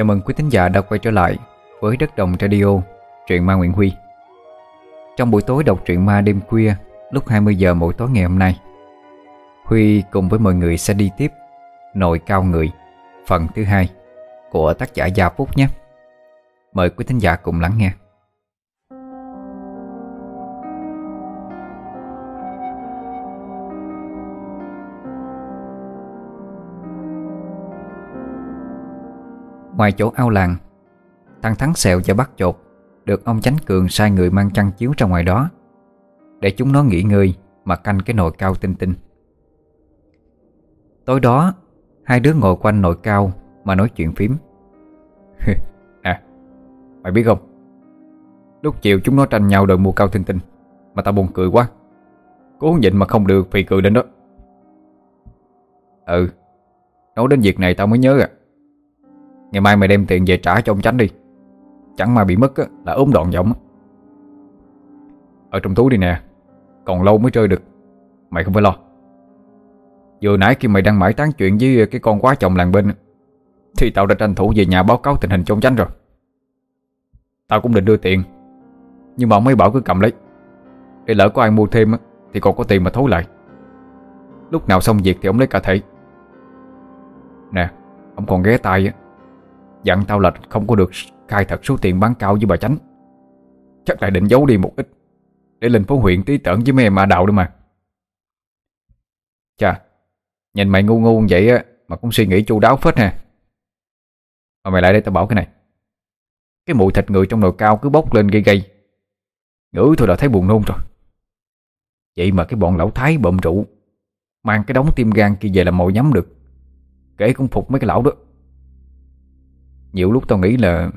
Chào mừng quý thính giả đã quay trở lại với Đất Đồng Radio, truyện ma Nguyễn Huy. Trong buổi tối đọc truyện ma đêm khuya lúc 20 giờ mỗi tối ngày hôm nay, Huy cùng với mọi người sẽ đi tiếp Nội Cao Người, phần thứ hai của tác giả Gia Phúc nhé. Mời quý thính giả cùng lắng nghe. Ngoài chỗ ao làng. Thằng Thắng Sẹo và bắt chột, Được ông Chánh Cường sai người mang chăn chiếu ra ngoài đó, Để chúng nó nghỉ ngơi Mà canh cái nồi cao tinh tinh. Tối đó, Hai đứa ngồi quanh nồi cao Mà nói chuyện phím. À Mày biết không? Lúc chiều chúng nó tranh nhau đòi mua cao tinh tinh, Mà tao buồn cười quá. Cố nhịn mà không được, phì cười đến đó. Ừ Nói đến việc này tao mới nhớ à. Ngày mai mày đem tiền về trả cho ông Chánh đi. Chẳng mà bị mất á, là ốm đòn giọng Ở trong túi đi nè Còn lâu mới chơi được. Mày không phải lo. Vừa nãy khi mày đang mãi tán chuyện với cái con quá chồng làng bên Thì tao đã tranh thủ về nhà báo cáo tình hình cho ông Chánh rồi. Tao cũng định đưa tiền Nhưng mà ông ấy bảo cứ cầm lấy. Để lỡ có ai mua thêm Thì còn có tiền mà thối lại. Lúc nào xong việc thì ông lấy cả thể Nè Ông còn ghé tay Dặn tao là không có được khai thật số tiền bán cao với bà Chánh. Chắc lại định giấu đi một ít, Để lên phố huyện tí tởn với mấy em mà đạo nữa mà. Chà, Nhìn mày ngu ngu vậy á, Mà cũng suy nghĩ chu đáo phết nè Mà mày lại đây tao bảo cái này. Cái mùi thịt người trong nồi cao cứ bốc lên gây gây Ngửi thôi đã thấy buồn nôn rồi. Vậy mà cái bọn lão thái bậm rượu, Mang cái đống tim gan kia về làm mồi nhắm được. Kể cũng phục mấy cái lão đó nhiều lúc tao nghĩ là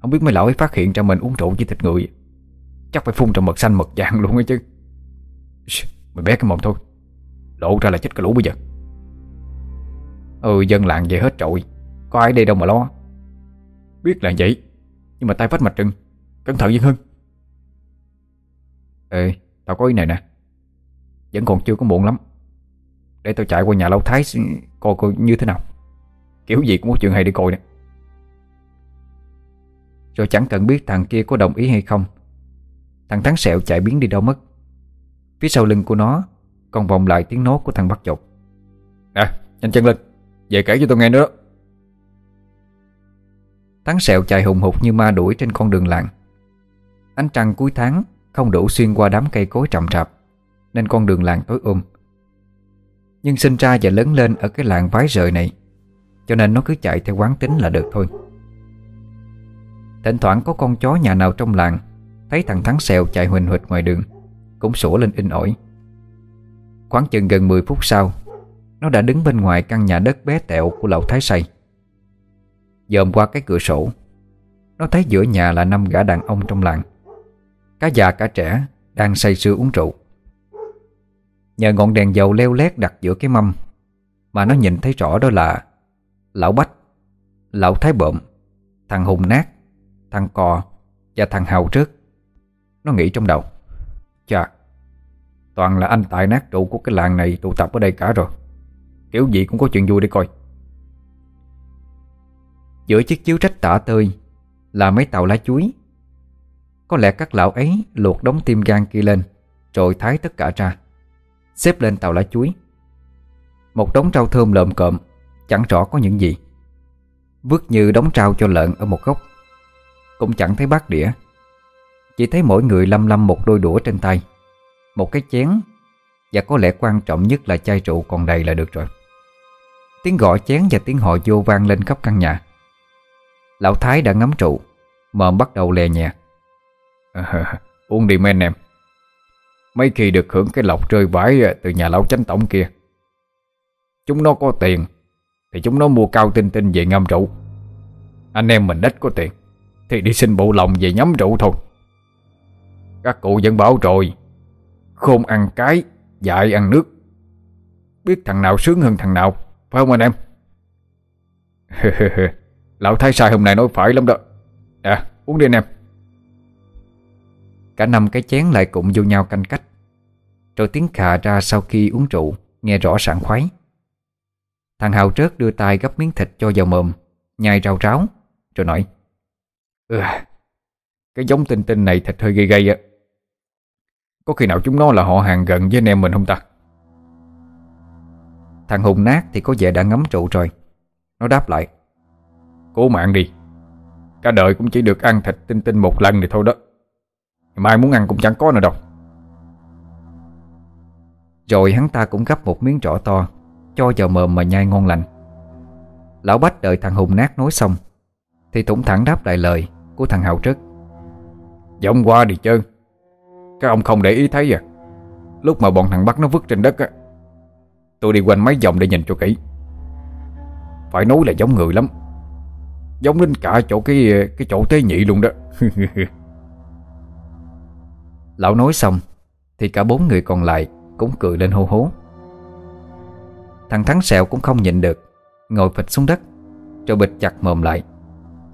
Không biết mấy lão ấy phát hiện ra mình uống rượu với thịt người. Chắc phải phun trong mật xanh mật vàng luôn ấy chứ. Mày bé cái mồm thôi. Lộ ra là chết cái lũ bây giờ. Ừ dân làng về hết trội. Có ai đây đâu mà lo. Biết là vậy, Nhưng mà tay vách mặt trừng Cẩn thận dân hơn. Ê, tao có ý này nè. Vẫn còn chưa có muộn lắm. Để tao chạy qua nhà lão thái Coi coi như thế nào. Kiểu gì cũng có chuyện hay để coi nè rồi chẳng cần biết thằng kia có đồng ý hay không. Thằng Thắng Sẹo chạy biến đi đâu mất. Phía sau lưng của nó Còn vòng lại tiếng nốt của thằng bắt chột. Nè, nhanh chân lên Về kể cho tôi nghe nữa. Thắng Sẹo chạy hùng hục như ma đuổi trên con đường làng. Ánh trăng cuối tháng Không đủ xuyên qua đám cây cối trầm trạp Nên con đường làng tối ôm Nhưng sinh ra và lớn lên Ở cái làng vái rời này Cho nên nó cứ chạy theo quán tính là được thôi. Thỉnh thoảng có con chó nhà nào trong làng Thấy thằng Thắng Sẹo chạy huỳnh huỳnh ngoài đường, Cũng sủa lên in ỏi. Khoảng chừng gần 10 phút sau, Nó đã đứng bên ngoài căn nhà đất bé tẹo của lão Thái Say. Dòm qua cái cửa sổ, Nó thấy giữa nhà là năm gã đàn ông trong làng, Cả già cả trẻ Đang say sưa uống rượu. Nhờ ngọn đèn dầu leo lét đặt giữa cái mâm Mà nó nhìn thấy rõ đó là Lão Bách, Lão Thái Bộm, Thằng Hùng Nát. Thằng Cò và thằng Hào trước. Nó nghĩ trong đầu, Chà, Toàn là anh tài nát trụ của cái làng này tụ tập ở đây cả rồi. Kiểu gì cũng có chuyện vui để coi. Giữa chiếc chiếu trách tả tơi Là mấy tàu lá chuối. Có lẽ các lão ấy luộc đống tim gan kia lên, Rồi thái tất cả ra, Xếp lên tàu lá chuối. Một đống rau thơm lợm cộm, Chẳng rõ có những gì. Vứt như đống rau cho lợn ở một góc cũng chẳng thấy bát đĩa. Chỉ thấy mỗi người lâm lâm một đôi đũa trên tay. Một cái chén Và có lẽ quan trọng nhất là chai rượu còn đầy là được rồi. Tiếng gõ chén và tiếng họ vô vang lên khắp căn nhà. Lão Thái đã ngắm trụ Mồm bắt đầu lè nhẹ. À, Uống đi men em. Mấy khi được hưởng cái lọc rơi vãi à, Từ nhà lão chánh tổng kia. Chúng nó có tiền Thì chúng nó mua cao tinh tinh về ngâm rượu. Anh em mình ít có tiền thì đi xin bộ lòng về nhắm rượu thôi. Các cụ vẫn bảo rồi Khôn ăn cái, Dại ăn nước. Biết thằng nào sướng hơn thằng nào, Phải không anh em? Lão thái sai hôm nay nói phải lắm đó. À uống đi anh em. Cả năm cái chén lại cùng vô nhau canh cách. Rồi tiếng khà ra sau khi uống rượu, Nghe rõ sảng khoái. Thằng Hào trớt đưa tay gấp miếng thịt cho vào mồm, Nhai rau ráo, Rồi nói ừ, Cái giống tinh tinh này thật hơi gây gây á. Có khi nào chúng nó là họ hàng gần với anh em mình không ta? Thằng Hùng nát thì có vẻ đã ngắm trụ rồi. Nó đáp lại. Cố mạng đi. Cả đời cũng chỉ được ăn thịt tinh tinh một lần thì thôi đó. Mai muốn ăn cũng chẳng có nữa đâu. Rồi hắn ta cũng gấp một miếng trỏ to Cho vào mồm mà nhai ngon lành. Lão Bách đợi thằng Hùng nát nói xong Thì thủng thẳng đáp lại lời. Của thằng Hào Trất Giọng qua đi chơi Các ông không để ý thấy à. Lúc mà bọn thằng bắt nó vứt trên đất á, Tôi đi quanh mấy vòng để nhìn cho kỹ. Phải nói là giống người lắm. Giống đến cả chỗ cái cái chỗ tế nhị luôn đó. Lão nói xong, Thì cả bốn người còn lại Cũng cười lên hô hố. Thằng Thắng Sẹo cũng không nhịn được, Ngồi phịch xuống đất Rồi bịch chặt mồm lại.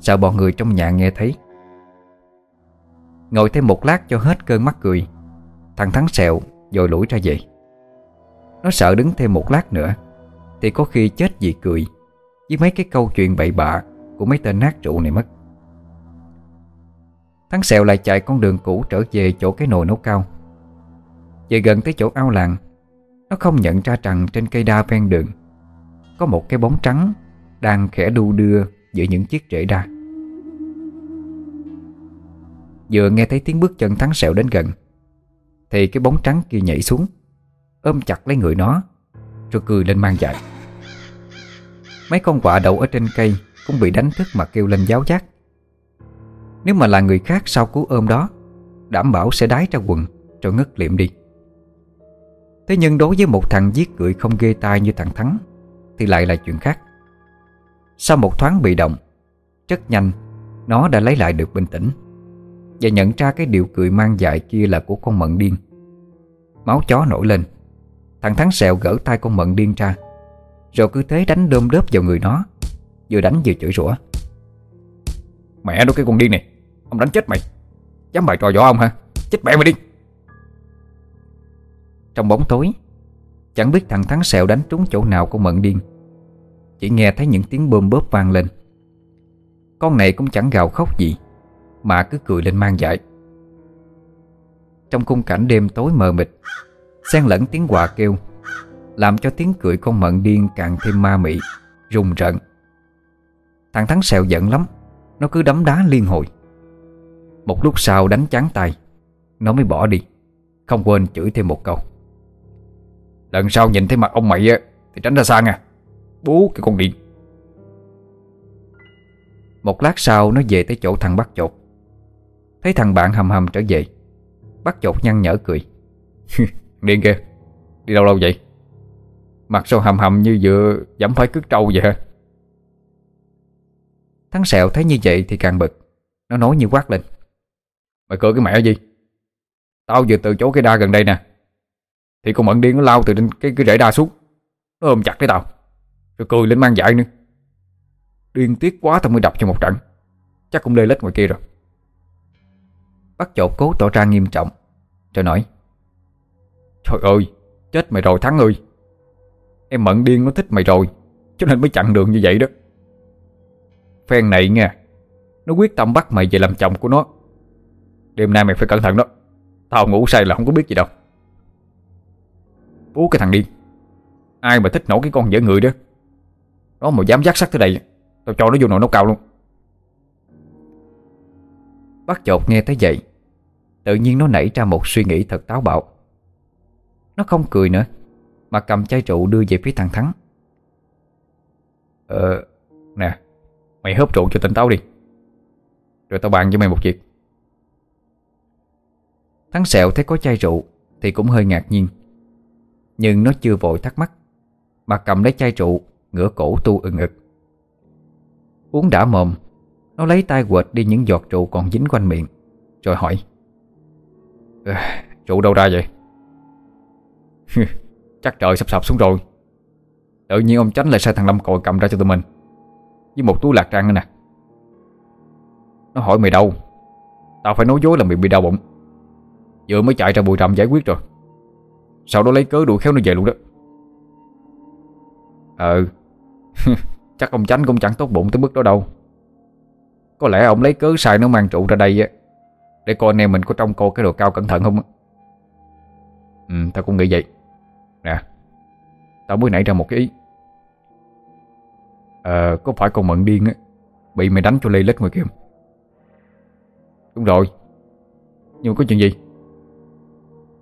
Sợ bọn người trong nhà nghe thấy. Ngồi thêm một lát cho hết cơn mắt cười, Thằng Thắng Sẹo rồi lủi ra về. Nó sợ đứng thêm một lát nữa, Thì có khi chết vì cười, Với mấy cái câu chuyện bậy bạ Của mấy tên nát trụ này mất. Thắng Sẹo lại chạy con đường cũ trở về chỗ cái nồi nấu cao. Về gần tới chỗ ao làng, Nó không nhận ra rằng trên cây đa ven đường Có một cái bóng trắng Đang khẽ đu đưa giữa những chiếc rễ đa. Vừa nghe thấy tiếng bước chân Thắng Sẹo đến gần. Thì cái bóng trắng kia nhảy xuống, Ôm chặt lấy người nó, Rồi cười lên mang dại Mấy con quạ đậu ở trên cây Cũng bị đánh thức mà kêu lên giáo giác. Nếu mà là người khác sau cú ôm đó, Đảm bảo sẽ đái ra quần Rồi ngất liệm đi. Thế nhưng đối với một thằng giết cười không ghê tai như thằng Thắng, Thì lại là chuyện khác. Sau một thoáng bị động, Rất nhanh, Nó đã lấy lại được bình tĩnh. Và nhận ra cái điệu cười mang dại kia là của con mận điên. Máu chó nổi lên. Thằng Thắng sẹo gỡ tay con mận điên ra. Rồi cứ thế đánh đơm đớp vào người nó. Vừa đánh vừa chửi rủa. Mẹ nó cái con điên này. Ông đánh chết mày. Dám bài trò võ ông hả? Chết mẹ mày đi. Trong bóng tối, Chẳng biết thằng Thắng Sẹo đánh trúng chỗ nào của mận điên. Chỉ nghe thấy những tiếng bơm bóp vang lên. Con này cũng chẳng gào khóc gì. Mà cứ cười lên mang dại Trong khung cảnh đêm tối mờ mịt, xen lẫn tiếng quà kêu, Làm cho tiếng cười con mận điên càng thêm ma mị, Rùng rợn. Thằng Thắng Sẹo giận lắm, Nó cứ đấm đá liên hồi. Một lúc sau đánh chán tay, Nó mới bỏ đi, Không quên chửi thêm một câu. Lần sau nhìn thấy mặt ông mày á, Thì tránh ra xa nha Bố cái con điện Một lát sau nó về tới chỗ thằng bắt chột. Thấy thằng bạn hầm hầm trở về Bắt chột nhăn nhở cười. cười Điên kìa Đi đâu lâu vậy? Mặt sao hầm hầm như vừa dẫm phải cước trâu vậy hả? Thắng sẹo thấy như vậy thì càng bực Nó nói như quát lên. Mày cười cái mẹ gì? Tao vừa từ chỗ cái đa gần đây nè Thì con mận điên nó lao từ trên cái, cái rễ đa xuống Nó ôm chặt lấy tao Rồi cười lên mang dại nữa. Điên tiếc quá tao mới đập cho một trận Chắc cũng lê lết ngoài kia rồi. Bắt chỗ cố tỏ ra nghiêm trọng. Rồi nói, Trời ơi, Chết mày rồi Thắng ơi. Em mận điên nó thích mày rồi, Cho nên mới chặn đường như vậy đó. Phen này nha Nó quyết tâm bắt mày về làm chồng của nó. Đêm nay mày phải cẩn thận đó. Tao ngủ say là không có biết gì đâu. Bố cái thằng điên, Ai mà thích nổ cái con dở người đó? Nó mà dám dắt sắc tới đây, Tao cho nó vô nồi nấu cao luôn. Bắt chột nghe tới vậy, Tự nhiên nó nảy ra một suy nghĩ thật táo bạo. Nó không cười nữa, Mà cầm chai rượu đưa về phía thằng Thắng. Ờ Nè, Mày hớp rượu cho tỉnh táo đi, Rồi tao bàn cho mày một việc. Thắng sẹo thấy có chai rượu Thì cũng hơi ngạc nhiên, Nhưng nó chưa vội thắc mắc, Mà cầm lấy chai rượu Ngửa cổ tu ừng ực Uống đã mồm nó lấy tay quệt đi những giọt trụ còn dính quanh miệng, Rồi hỏi Trụ đâu ra vậy? Chắc trời sập sập xuống rồi. Tự nhiên ông tránh lại sai thằng Lâm còi cầm ra cho tụi mình, Với một túi lạc răng nữa nè. Nó hỏi, mày đâu? Tao phải nói dối là mày bị đau bụng. Vừa mới chạy ra bụi rậm giải quyết rồi. Sau đó lấy cớ đuổi khéo nó về luôn đó. Ờ Chắc ông tránh cũng chẳng tốt bụng tới mức đó đâu. Có lẽ ông lấy cớ sai nó mang trụ ra đây á, Để coi anh em mình có trông cô cái đồ cao cẩn thận không Ừ tao cũng nghĩ vậy. Nè, Tao mới nảy ra một cái ý. Ờ có phải con mận điên á, Bị mày đánh cho lê lết ngoài kia Đúng rồi. Nhưng có chuyện gì?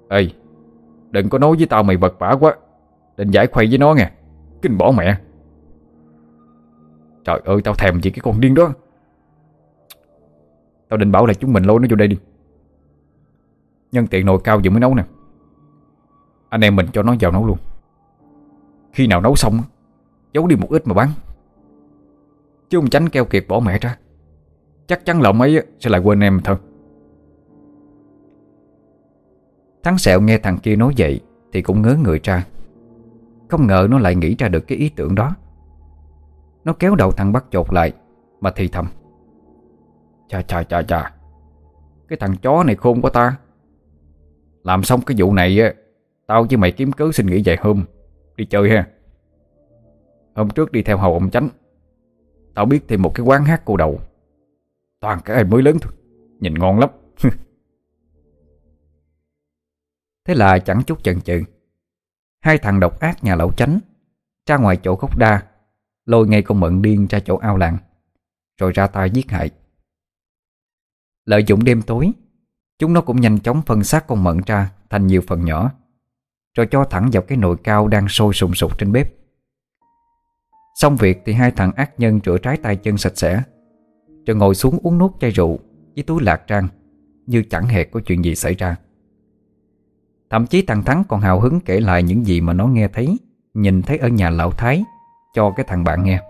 Ê, Đừng có nói với tao mày vật vả quá. Định giải khuây với nó nghe. Kinh bỏ mẹ. Trời ơi, tao thèm gì cái con điên đó. Tao định bảo là chúng mình lôi nó vô đây đi. Nhân tiện nồi cao vừa mới nấu nè. Anh em mình cho nó vào nấu luôn. Khi nào nấu xong, Giấu đi một ít mà bán. Chứ không tránh keo kiệt bỏ mẹ ra. Chắc chắn là ông ấy sẽ lại quên em thôi. Thắng sẹo nghe thằng kia nói vậy Thì cũng ngớ người ra. Không ngờ nó lại nghĩ ra được cái ý tưởng đó. Nó kéo đầu thằng bắt chột lại Mà thì thầm. Chà chà chà chà. Cái thằng chó này khôn quá ta. Làm xong cái vụ này á, Tao với mày kiếm cớ xin nghỉ vài hôm, Đi chơi ha. Hôm trước đi theo hầu ông chánh, Tao biết thêm một cái quán hát cô đầu. Toàn cái ai mới lớn thôi, Nhìn ngon lắm. Thế là chẳng chút chần chừ, Hai thằng độc ác nhà lão chánh Ra ngoài chỗ gốc đa, Lôi ngay con mận điên ra chỗ ao làng, Rồi ra tay giết hại. Lợi dụng đêm tối, Chúng nó cũng nhanh chóng phân xác con mận ra Thành nhiều phần nhỏ, Rồi cho thẳng vào cái nồi cao đang sôi sùng sục trên bếp. Xong việc thì hai thằng ác nhân rửa trái tay chân sạch sẽ, Rồi ngồi xuống uống nốt chai rượu Với túi lạc trang Như chẳng hề có chuyện gì xảy ra. Thậm chí thằng Thắng còn hào hứng kể lại những gì mà nó nghe thấy, Nhìn thấy ở nhà lão Thái Cho cái thằng bạn nghe.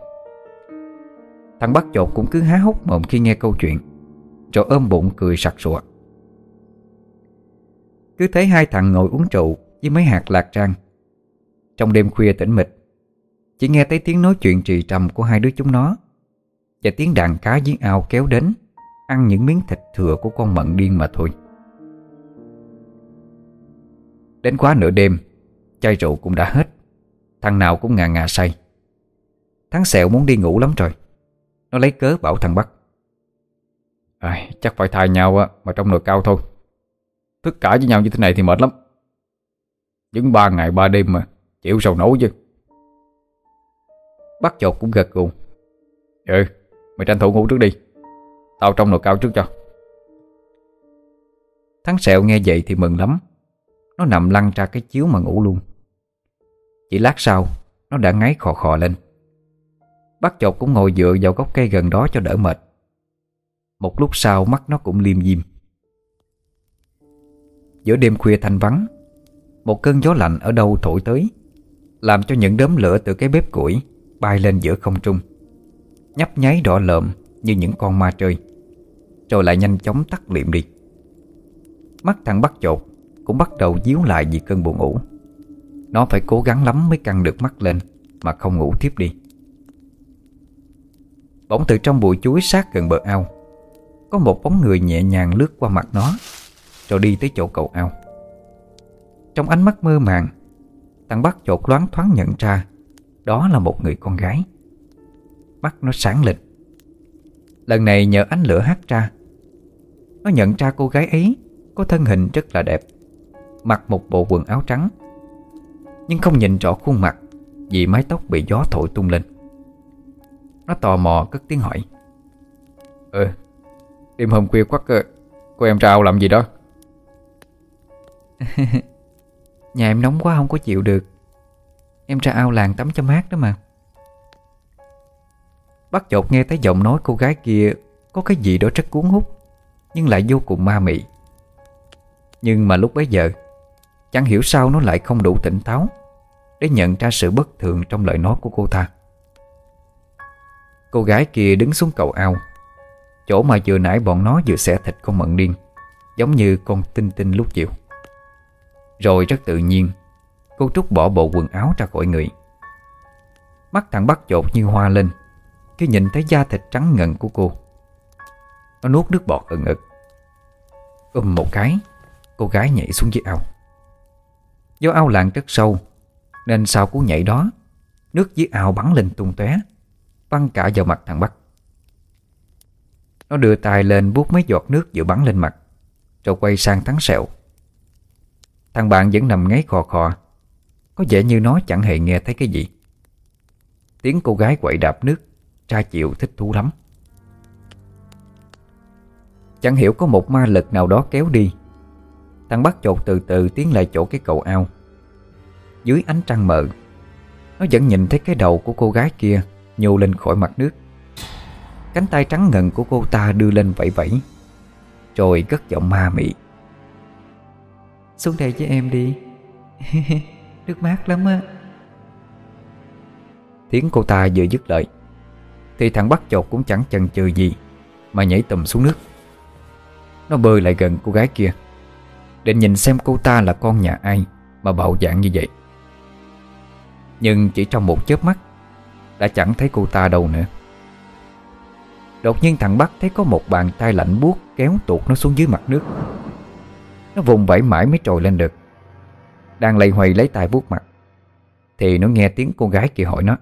Thằng bắt chột cũng cứ há hốc mồm khi nghe câu chuyện. Rồi ôm bụng cười sặc sụa. Cứ thấy hai thằng ngồi uống rượu Với mấy hạt lạc trang Trong đêm khuya tĩnh mịch, Chỉ nghe thấy tiếng nói chuyện trì trầm của hai đứa chúng nó Và tiếng đàn cá giếng ao kéo đến, Ăn những miếng thịt thừa của con mận điên mà thôi. Đến quá nửa đêm, Chai rượu cũng đã hết. Thằng nào cũng ngà ngà say. Thằng sẹo muốn đi ngủ lắm rồi. Nó lấy cớ bảo thằng Bắc à, Chắc phải thay nhau á Mà trong nồi cao thôi. Tất cả với nhau như thế này thì mệt lắm. Đứng ba ngày ba đêm mà Chịu sầu nấu chứ. Bắt chột cũng gật gù. Ừ Mày tranh thủ ngủ trước đi. Tao trong nồi cao trước cho. Thắng sẹo nghe vậy thì mừng lắm. Nó nằm lăn ra cái chiếu mà ngủ luôn. Chỉ lát sau Nó đã ngáy khò khò lên. Bắt chột cũng ngồi dựa vào gốc cây gần đó cho đỡ mệt. Một lúc sau mắt nó cũng liêm diêm. Giữa đêm khuya thanh vắng, Một cơn gió lạnh ở đâu thổi tới, Làm cho những đốm lửa từ cái bếp củi Bay lên giữa không trung, Nhấp nháy đỏ lợm Như những con ma chơi Rồi lại nhanh chóng tắt liệm đi. Mắt thằng bắt chột Cũng bắt đầu díu lại vì cơn buồn ngủ. Nó phải cố gắng lắm mới căng được mắt lên Mà không ngủ tiếp đi. Bỗng từ trong bụi chuối sát gần bờ ao có một bóng người nhẹ nhàng lướt qua mặt nó, Rồi đi tới chỗ cầu ao. Trong ánh mắt mơ màng, Thằng bắt chột loáng thoáng nhận ra Đó là một người con gái. Mắt nó sáng lên. Lần này nhờ ánh lửa hắt ra. Nó nhận ra cô gái ấy Có thân hình rất là đẹp, Mặc một bộ quần áo trắng, Nhưng không nhìn rõ khuôn mặt Vì mái tóc bị gió thổi tung lên. Nó tò mò cất tiếng hỏi ơ Đêm hôm khuya quắc Cô em trao làm gì đó? Nhà em nóng quá, không có chịu được. Em ra ao làng tắm cho mát đó mà. Bắt chột nghe thấy giọng nói cô gái kia, Có cái gì đó rất cuốn hút, Nhưng lại vô cùng ma mị. Nhưng mà lúc bấy giờ, Chẳng hiểu sao nó lại không đủ tỉnh táo Để nhận ra sự bất thường trong lời nói của cô ta. Cô gái kia đứng xuống cầu ao Chỗ mà vừa nãy bọn nó vừa xẻ thịt con mận điên, Giống như con tinh tinh lúc chiều. Rồi rất tự nhiên, Cô Trúc bỏ bộ quần áo ra khỏi người. Mắt thằng bắt chột như hoa lên Khi nhìn thấy da thịt trắng ngần của cô. Nó nuốt nước bọt ẩn ực. Ôm một cái, Cô gái nhảy xuống dưới ao. Do ao làng rất sâu, Nên sau cú nhảy đó, Nước dưới ao bắn lên tung tóe Văng cả vào mặt thằng Bắc. Nó đưa tay lên vuốt mấy giọt nước vừa bắn lên mặt, Rồi quay sang thắng sẹo. Thằng bạn vẫn nằm ngáy khò khò, Có vẻ như nó chẳng hề nghe thấy cái gì. Tiếng cô gái quậy đạp nước, Tra chịu thích thú lắm. Chẳng hiểu có một ma lực nào đó kéo đi. Thằng bắt chột từ từ tiến lại chỗ cái cầu ao. Dưới ánh trăng mờ, Nó vẫn nhìn thấy cái đầu của cô gái kia Nhô lên khỏi mặt nước. Cánh tay trắng ngần của cô ta đưa lên vẫy vẫy Rồi cất giọng ma mị. Xuống đây với em đi. Nước mát lắm á. Tiếng cô ta vừa dứt lời Thì thằng bắt chột cũng chẳng chần chừ gì Mà nhảy tùm xuống nước. Nó bơi lại gần cô gái kia Định nhìn xem cô ta là con nhà ai Mà bạo dạng như vậy. Nhưng chỉ trong một chớp mắt Đã chẳng thấy cô ta đâu nữa Đột nhiên thằng Bắc thấy có một bàn tay lạnh buốt Kéo tuột nó xuống dưới mặt nước. Nó vùng vẫy mãi mới trồi lên được. Đang lầy hoầy lấy tay vuốt mặt Thì nó nghe tiếng cô gái kia hỏi nó.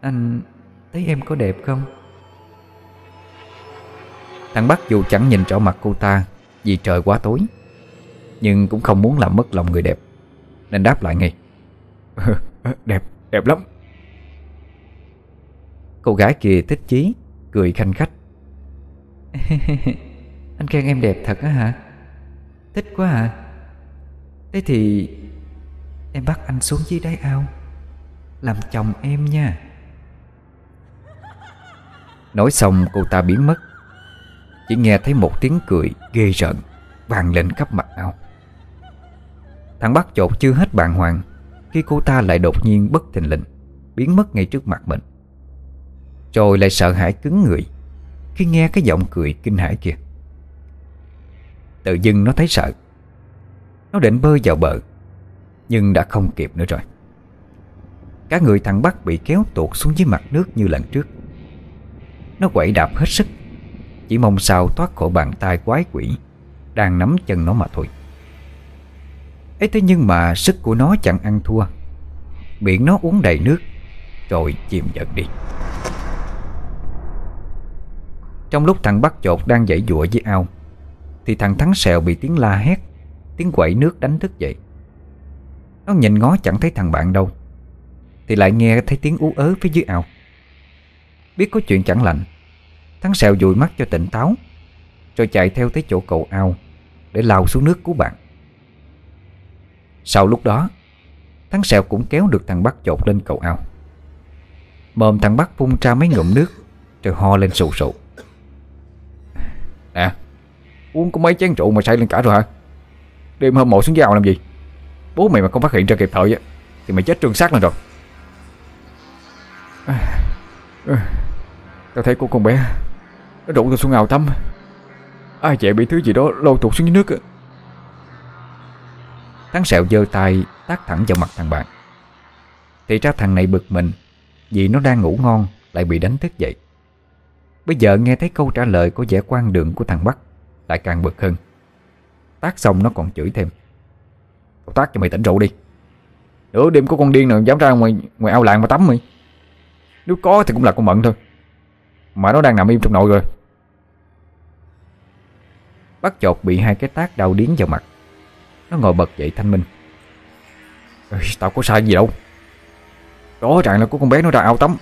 Anh thấy em có đẹp không? Thằng Bắc dù chẳng nhìn rõ mặt cô ta Vì trời quá tối Nhưng cũng không muốn làm mất lòng người đẹp Nên đáp lại ngay. Đẹp, đẹp lắm. Cô gái kia thích chí Cười khanh khách. Anh khen em đẹp thật á hả? Thích quá à. Thế thì Em bắt anh xuống dưới đáy ao Làm chồng em nha. Nói xong cô ta biến mất. Chỉ nghe thấy một tiếng cười ghê rợn vang lên khắp mặt ao. Thằng bắt chột chưa hết bàng hoàng Khi cô ta lại đột nhiên bất thình lình Biến mất ngay trước mặt mình rồi lại sợ hãi cứng người. Khi nghe cái giọng cười kinh hãi kia, Tự dưng nó thấy sợ. Nó định bơi vào bờ, Nhưng đã không kịp nữa rồi. Cả người thằng Bắc bị kéo tuột xuống dưới mặt nước như lần trước. Nó quậy đạp hết sức, Chỉ mong sao thoát khỏi bàn tay quái quỷ Đang nắm chân nó mà thôi. Ấy thế nhưng mà sức của nó chẳng ăn thua. Miệng nó uống đầy nước, Rồi chìm dần đi. Trong lúc thằng bắt chột đang dãy dụa với ao, Thì thằng thắng sẹo bị tiếng la hét, Tiếng quậy nước đánh thức dậy. Nó nhìn ngó chẳng thấy thằng bạn đâu, Thì lại nghe thấy tiếng ú ớ phía dưới ao. Biết có chuyện chẳng lành, Thắng sẹo dụi mắt cho tỉnh táo, Rồi chạy theo tới chỗ cầu ao Để lao xuống nước cứu bạn. Sau lúc đó, Thắng sẹo cũng kéo được thằng bắt chột lên cầu ao. Mồm thằng bắt phun ra mấy ngụm nước, Rồi ho lên sụ sụ. Nè, Uống có mấy chén rượu mà say lên cả rồi hả? Đêm hôm mộ xuống giàu làm gì? Bố mày mà không phát hiện ra kịp thời Thì mày chết trương xác lên rồi. Tao thấy cô con bé Nó rụng tao xuống ngào tắm. Ai chạy bị thứ gì đó lôi tụt xuống dưới nước Thắng sẹo giơ tay tác thẳng vào mặt thằng bạn. Thì ra thằng này bực mình Vì nó đang ngủ ngon Lại bị đánh thức dậy. Bây giờ nghe thấy câu trả lời có vẻ quan đường của thằng Bắc Lại càng bực hơn. Tác xong nó còn chửi thêm. Cậu tác cho mày tỉnh rượu đi. Nửa đêm có con điên nào dám ra ngoài ngoài ao làng mà tắm mày. Nếu có thì cũng là con mận thôi. Mà nó đang nằm im trong nội rồi. Bắt chột bị hai cái tác đau điến vào mặt. Nó ngồi bật dậy thanh minh. Ê, Tao có sai gì đâu. Rõ ràng là có con bé nó ra ao tắm.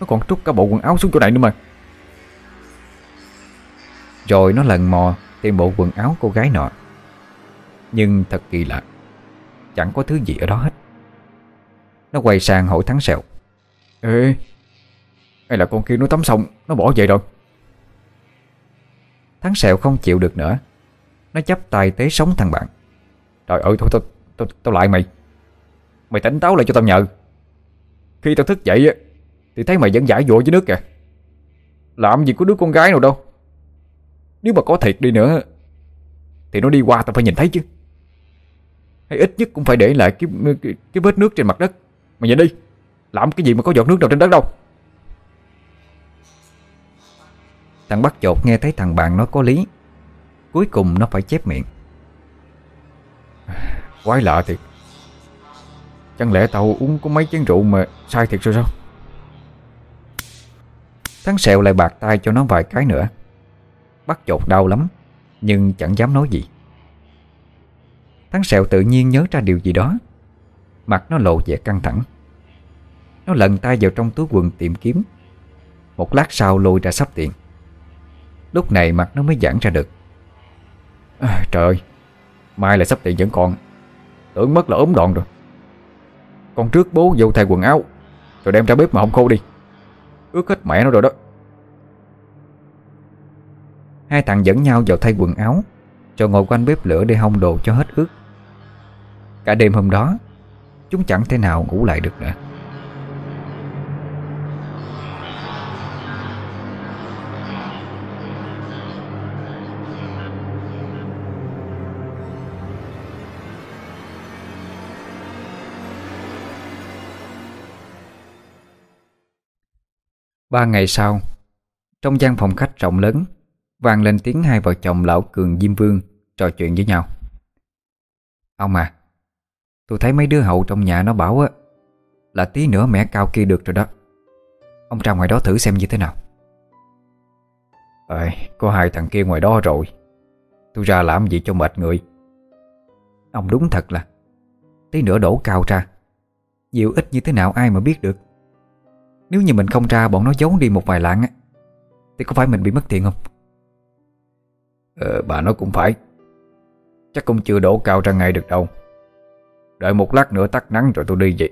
Nó còn trút cả bộ quần áo xuống chỗ này nữa mà. Rồi nó lần mò tìm bộ quần áo cô gái nọ. Nhưng thật kỳ lạ Chẳng có thứ gì ở đó hết. Nó quay sang hỏi thắng sẹo. Ê Hay là con kia nó tắm xong Nó bỏ vậy rồi? Thắng sẹo không chịu được nữa. Nó chắp tay tế sống thằng bạn. Trời ơi thôi tao, tao, tao lại mày. Mày tỉnh táo lại cho tao nhờ. Khi tao thức dậy thì thấy mày vẫn giải dụa với nước kìa. Làm gì có đứa con gái nào đâu. Nếu mà có thiệt đi nữa Thì nó đi qua tao phải nhìn thấy chứ. Hay ít nhất cũng phải để lại cái, cái, cái vết nước trên mặt đất. Mày nhìn đi Làm cái gì mà có giọt nước nào trên đất đâu. Thằng bắt chột nghe thấy thằng bạn nói có lý. Cuối cùng nó phải chép miệng. Quái lạ thiệt. Chẳng lẽ tao uống có mấy chén rượu mà sai thiệt rồi sao? Thắng sẹo lại bạc tay cho nó vài cái nữa. Bắt chột đau lắm Nhưng chẳng dám nói gì. Thắng sẹo tự nhiên nhớ ra điều gì đó. Mặt nó lộ vẻ căng thẳng. Nó lần tay vào trong túi quần tìm kiếm. Một lát sau lôi ra sắp tiền. Lúc này mặt nó mới giãn ra được. À, Trời ơi Mai là sắp tiền vẫn còn. Tưởng mất là ốm đòn rồi. Con trước bố vô thay quần áo Rồi đem ra bếp mà không khô đi. Ướt hết mẹ nó rồi đó. Hai thằng dẫn nhau vào thay quần áo Rồi ngồi quanh bếp lửa để hong đồ cho hết ướt Cả đêm hôm đó, Chúng chẳng thể nào ngủ lại được nữa. Ba ngày sau Trong gian phòng khách rộng lớn vang lên tiếng hai vợ chồng lão Cường Diêm Vương trò chuyện với nhau. Ông à Tôi thấy mấy đứa hậu trong nhà nó bảo á Là tí nữa mẹ cao kia được rồi đó. Ông ra ngoài đó thử xem như thế nào. Ờ, có hai thằng kia ngoài đó rồi. Tôi ra làm gì cho mệt người? Ông đúng thật là Tí nữa đổ cao ra. Nhiều ít như thế nào ai mà biết được. Nếu như mình không ra bọn nó giấu đi một vài lạng á Thì có phải mình bị mất tiền không? Ờ bà nói cũng phải. Chắc cũng chưa đổ cao ra ngay được đâu. Đợi một lát nữa tắt nắng rồi tôi đi vậy.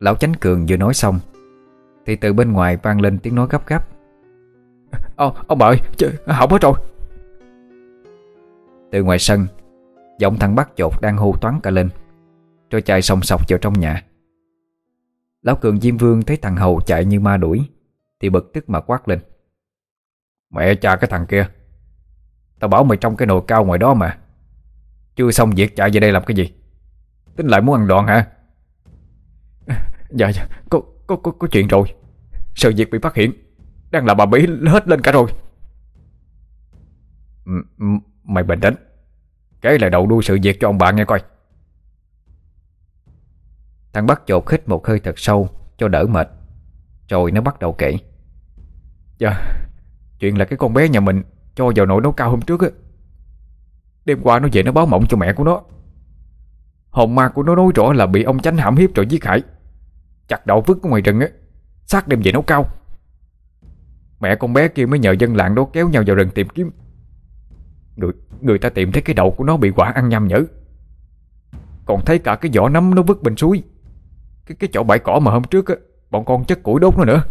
Lão Chánh Cường vừa nói xong Thì từ bên ngoài vang lên tiếng nói gấp gáp. Ô, ông bà ơi, chứ, hỏng hết rồi. Từ ngoài sân Giọng thằng bắt chột đang hô toán cả lên Rồi chạy sòng sọc vào trong nhà Lão Cường Diêm Vương thấy thằng Hầu chạy như ma đuổi Thì bực tức mà quát lên. Mẹ cha cái thằng kia Tao bảo mày trong cái nồi cao ngoài đó mà. Chưa xong việc chạy về đây làm cái gì? Tính lại muốn ăn đoạn hả? Dạ dạ Có, có, có, có chuyện rồi. Sự việc bị phát hiện Đang là bà Mỹ hết lên cả rồi. M Mày bình tĩnh Kể lại đầu đuôi sự việc cho ông bạn nghe coi. Thằng bắt chột hít một hơi thật sâu Cho đỡ mệt. Rồi nó bắt đầu kể. Dạ Chuyện là cái con bé nhà mình Cho vào nồi nấu cao hôm trước á. Đêm qua nó về nó báo mộng cho mẹ của nó. Hồn ma của nó nói rõ là bị ông chánh hãm hiếp rồi giết hại. Chặt đầu vứt ngoài rừng á Xác đem về nấu cao. Mẹ con bé kia mới nhờ dân làng đó kéo nhau vào rừng tìm kiếm. Người, người ta tìm thấy cái đầu của nó bị quả ăn nhầm nhở. Còn thấy cả cái vỏ nấm nó vứt bên suối. Cái cái chỗ bãi cỏ mà hôm trước á Bọn con chất củi đốt nó nữa.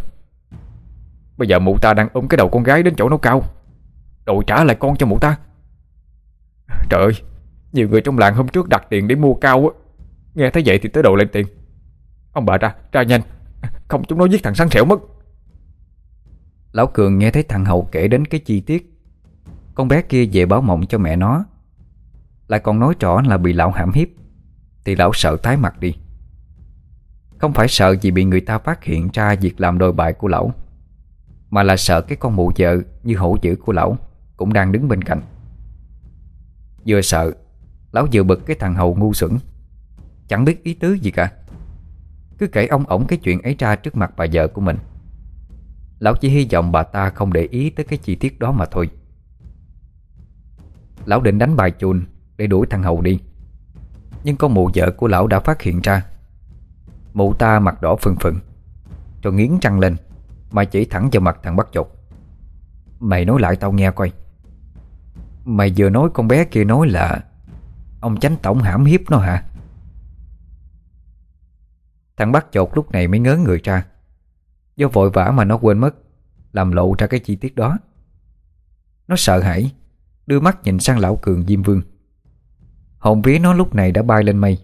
Bây giờ mụ ta đang ôm cái đầu con gái đến chỗ nấu cao Đòi trả lại con cho mụ ta. Trời ơi Nhiều người trong làng hôm trước đặt tiền để mua cao á. Nghe thấy vậy thì tới độ lên tiền. Ông bà ra, ra nhanh. Không chúng nó giết thằng sáng sẹo mất. Lão Cường nghe thấy thằng Hậu kể đến cái chi tiết. Con bé kia về báo mộng cho mẹ nó. Lại còn nói rõ là bị lão hãm hiếp Thì lão sợ tái mặt đi. Không phải sợ vì bị người ta phát hiện ra việc làm đồi bại của lão, Mà là sợ cái con mụ vợ như hổ dữ của lão Cũng đang đứng bên cạnh. Vừa sợ, Lão vừa bực cái thằng hầu ngu xuẩn, Chẳng biết ý tứ gì cả. Cứ kể ông ổng cái chuyện ấy ra trước mặt bà vợ của mình. Lão chỉ hy vọng bà ta không để ý tới cái chi tiết đó mà thôi. Lão định đánh bài chùn để đuổi thằng hầu đi, Nhưng con mụ vợ của lão đã phát hiện ra. Mụ ta mặt đỏ phừng phừng. Rồi nghiến răng lên, Mà chỉ thẳng vào mặt thằng bắt chột. Mày nói lại tao nghe coi. Mày vừa nói con bé kia nói là Ông chánh tổng hãm hiếp nó hả? Thằng bắt chột lúc này mới ngớ người ra. Do vội vã mà nó quên mất, Làm lộ ra cái chi tiết đó. Nó sợ hãi, Đưa mắt nhìn sang lão cường Diêm Vương. Hồn vía nó lúc này đã bay lên mây.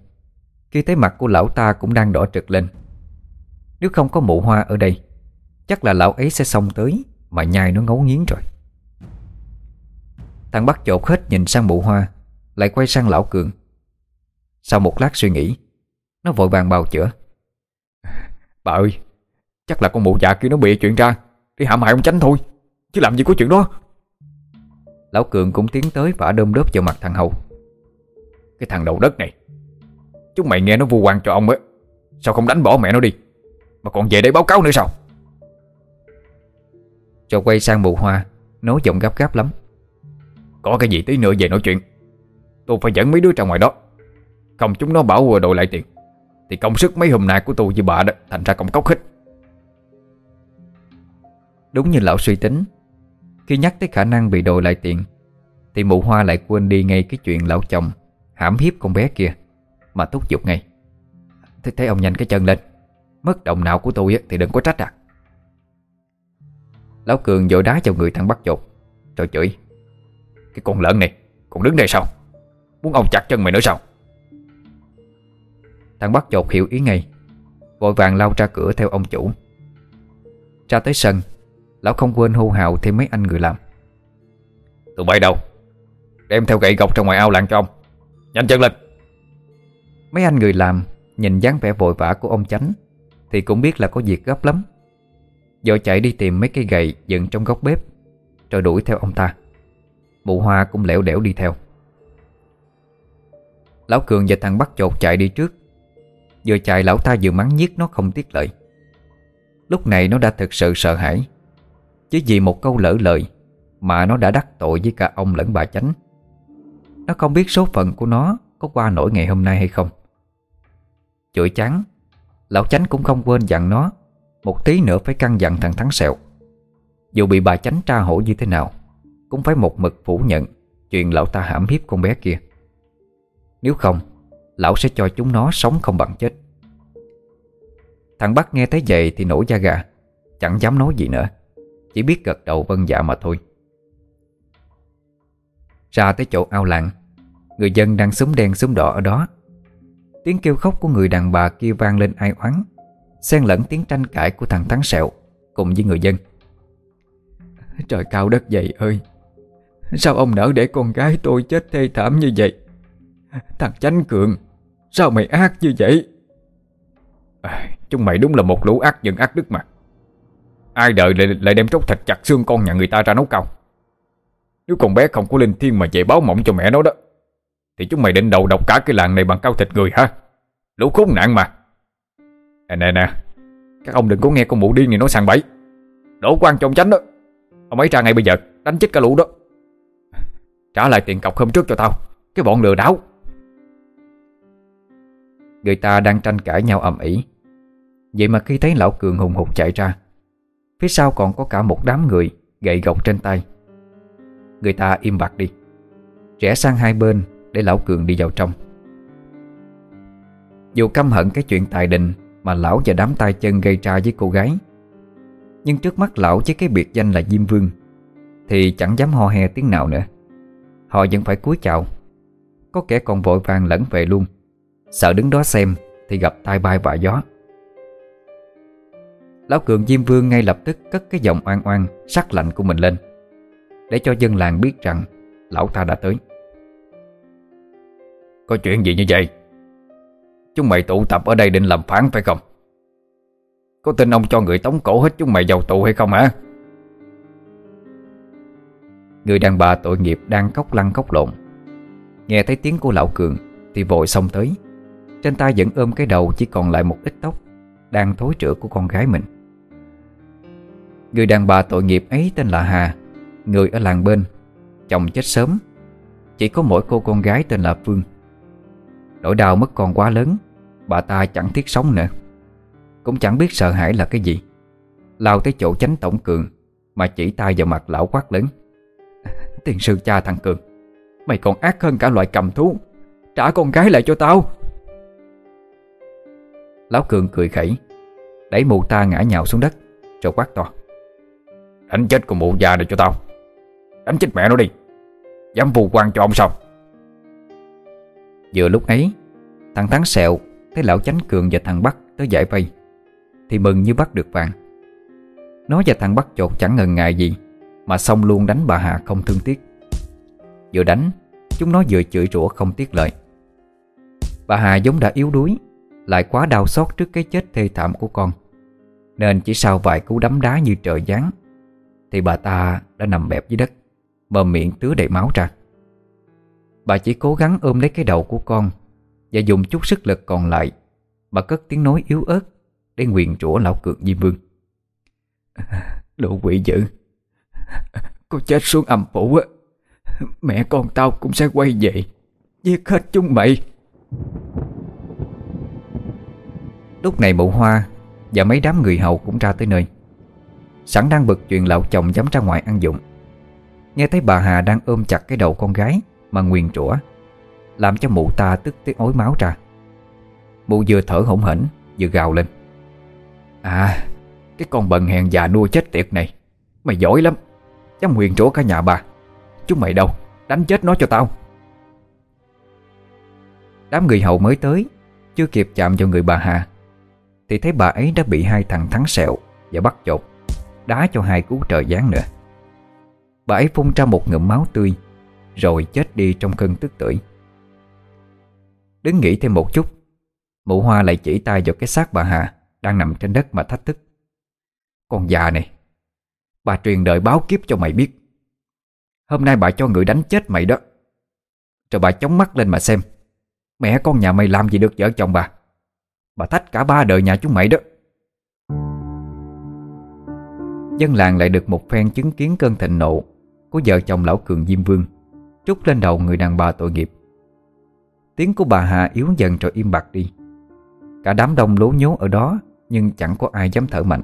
Khi thấy mặt của lão ta cũng đang đỏ trực lên. Nếu không có mụ hoa ở đây, Chắc là lão ấy sẽ xông tới Mà nhai nó ngấu nghiến rồi. Thằng bắt chột hết nhìn sang mụ hoa, Lại quay sang lão cường. Sau một lát suy nghĩ, Nó vội vàng bào chữa. Bà ơi, Chắc là con mụ già kia nó bịa chuyện ra, Đi hãm hại ông tránh thôi, Chứ làm gì có chuyện đó. Lão Cường cũng tiến tới vả đơm đớp vào mặt thằng Hầu. Cái thằng đầu đất này Chúng mày nghe nó vu quan cho ông á Sao không đánh bỏ mẹ nó đi? Mà còn về đây báo cáo nữa sao? Rồi quay sang mụ hoa Nói giọng gấp gáp lắm. Có cái gì tí nữa về nói chuyện. Tôi phải dẫn mấy đứa ra ngoài đó. Không chúng nó bảo đội lại tiền Thì công sức mấy hôm nay của tôi với bà đó Thành ra công cốc hết. Đúng như lão suy tính Khi nhắc tới khả năng bị đòi lại tiền Thì mụ hoa lại quên đi ngay cái chuyện lão chồng hãm hiếp con bé kia mà thúc giục ngay. Thế, thế ông nhanh cái chân lên. Mất đồng nào của tôi thì đừng có trách à Lão Cường vội đá vào người thằng bắt chột. Rồi chửi Cái con lợn này Còn đứng đây sao? Muốn ông chặt chân mày nữa sao? Thằng bắt chột hiểu ý ngay Vội vàng lao ra cửa theo ông chủ. Ra tới sân Lão không quên hô hào thêm mấy anh người làm. Tụi bay đâu? Đem theo gậy gọc ra ngoài ao làng cho ông. Nhanh chân lên. Mấy anh người làm, Nhìn dáng vẻ vội vã của ông Chánh, Thì cũng biết là có việc gấp lắm. Vội chạy đi tìm mấy cây gậy dựng trong góc bếp, Rồi đuổi theo ông ta. Mụ hoa cũng lẻo đẻo đi theo. Lão Cường và thằng bắt chột chạy đi trước. Vừa chạy, lão ta vừa mắng nhiếc nó không tiếc lợi Lúc này nó đã thực sự sợ hãi, Chứ vì một câu lỡ lời Mà nó đã đắc tội với cả ông lẫn bà chánh. Nó không biết số phận của nó Có qua nổi ngày hôm nay hay không. Chửi chán. Lão chánh cũng không quên dặn nó, Một tí nữa phải căn dặn thằng Thắng Sẹo. Dù bị bà chánh tra hổ như thế nào, Cũng phải một mực phủ nhận Chuyện lão ta hãm hiếp con bé kia. Nếu không, Lão sẽ cho chúng nó sống không bằng chết. Thằng Bắc nghe thấy vậy thì nổi da gà, Chẳng dám nói gì nữa, Chỉ biết gật đầu vân dạ mà thôi. Ra tới chỗ ao làng, Người dân đang súng đen súng đỏ ở đó. Tiếng kêu khóc của người đàn bà kia vang lên ai oán Xen lẫn tiếng tranh cãi của thằng Thắng Sẹo Cùng với người dân. Trời cao đất dày ơi Sao ông nỡ để con gái tôi chết thê thảm như vậy? Thằng Chánh Cường Sao mày ác như vậy? À, Chúng mày đúng là một lũ ác dân ác đức mà. Ai đợi lại, lại đem tróc thịt chặt xương con nhà người ta ra nấu cao? Nếu con bé không có linh thiên mà về báo mộng cho mẹ nó đó thì chúng mày định đầu độc cả cái làng này bằng cao thịt người hả? Lũ khốn nạn mà. Nè nè nè. Các ông đừng có nghe con mụ điên này nói sàng bẫy Đổ quan cho ông chánh đó. Ông ấy ra ngay bây giờ, Đánh chết cả lũ đó. Trả lại tiền cọc hôm trước cho tao, Cái bọn lừa đảo. Người ta đang tranh cãi nhau ầm ĩ. Vậy mà khi thấy lão cường hùng hục chạy ra, Phía sau còn có cả một đám người Gậy gộc trên tay. Người ta im bặt đi. Rẽ sang hai bên để lão cường đi vào trong. Dù căm hận cái chuyện tài đình Mà lão và đám tay chân gây ra với cô gái, Nhưng trước mắt lão với cái biệt danh là Diêm Vương Thì chẳng dám ho he tiếng nào nữa. Họ vẫn phải cúi chào. Có kẻ còn vội vàng lẫn về luôn. Sợ đứng đó xem Thì gặp tai bay vạ gió. Lão Cường Diêm Vương ngay lập tức cất cái giọng oan oan, Sắc lạnh của mình lên, Để cho dân làng biết rằng Lão ta đã tới. Có chuyện gì như vậy? Chúng mày tụ tập ở đây định làm phán phải không? Có tin ông cho người tống cổ hết chúng mày vào tù hay không hả? Người đàn bà tội nghiệp đang khóc lăn khóc lộn. Nghe thấy tiếng của lão Cường Thì vội xông tới. Trên tay vẫn ôm cái đầu chỉ còn lại một ít tóc Đang thối rữa của con gái mình. Người đàn bà tội nghiệp ấy tên là Hà, Người ở làng bên, Chồng chết sớm. Chỉ có mỗi cô con gái tên là Phương. Nỗi đau mất con quá lớn, Bà ta chẳng thiết sống nữa. Cũng chẳng biết sợ hãi là cái gì. Lao tới chỗ tránh tổng cường, Mà chỉ tay vào mặt lão quát lớn. Tiền sư cha thằng Cường, Mày còn ác hơn cả loại cầm thú. Trả con gái lại cho tao. Lão Cường cười khẩy, Đẩy mụ ta ngã nhào xuống đất, Rồi quát to. Đánh chết con mụ già này cho tao. Đánh chết mẹ nó đi. Dám phù quan cho ông sao? Vừa lúc ấy, Thằng Thắng Sẹo Thấy lão chánh cường và thằng Bắc tới giải vây, Thì mừng như bắt được vàng. Nó và thằng Bắc chột chẳng ngần ngại gì, Mà xong luôn đánh bà Hà không thương tiếc. Vừa đánh, Chúng nó vừa chửi rủa không tiếc lời. Bà Hà giống đã yếu đuối, Lại quá đau xót trước cái chết thê thảm của con, Nên chỉ sau vài cú đấm đá như trời giáng, Thì bà ta đã nằm bẹp dưới đất Mờ miệng tứa đầy máu ra. Bà chỉ cố gắng ôm lấy cái đầu của con Và dùng chút sức lực còn lại. Bà cất tiếng nói yếu ớt Để nguyện rủa lão cường Diêm Vương. Lộ quỷ dữ. Cô chết xuống âm phủ á. Mẹ con tao cũng sẽ quay về, Giết hết chúng mày. Lúc này mụ hoa Và mấy đám người hầu cũng ra tới nơi. Sẵn đang bực chuyện lão chồng dám ra ngoài ăn dụng. Nghe thấy bà Hà đang ôm chặt cái đầu con gái mà nguyền rủa, Làm cho mụ ta tức tới ối máu ra. Mụ vừa thở hổn hển, Vừa gào lên. À Cái con bần hèn già nua chết tiệt này, Mày giỏi lắm, Dám nguyền rủa cả nhà bà. Chúng mày đâu, Đánh chết nó cho tao. Đám người hầu mới tới, Chưa kịp chạm vào người bà Hà, Thì thấy bà ấy đã bị hai thằng thắng sẹo Và bắt chột, Đá cho hai cú trời giáng nữa. Bà ấy phun ra một ngụm máu tươi rồi chết đi trong cơn tức tưởi. Đứng nghĩ thêm một chút, Mụ hoa lại chỉ tay vào cái xác bà Hà Đang nằm trên đất mà thách thức. Con già này, Bà truyền đợi báo kiếp cho mày biết. Hôm nay bà cho người đánh chết mày đó. Rồi bà chống mắt lên mà xem, Mẹ con nhà mày làm gì được vợ chồng bà? Bà thách cả ba đời nhà chúng mày đó. Dân làng lại được một phen chứng kiến cơn thịnh nộ Của vợ chồng lão cường Diêm Vương. Trút lên đầu người đàn bà tội nghiệp. Tiếng của bà Hà yếu dần rồi im bặt đi. Cả đám đông lố nhố ở đó, Nhưng chẳng có ai dám thở mạnh.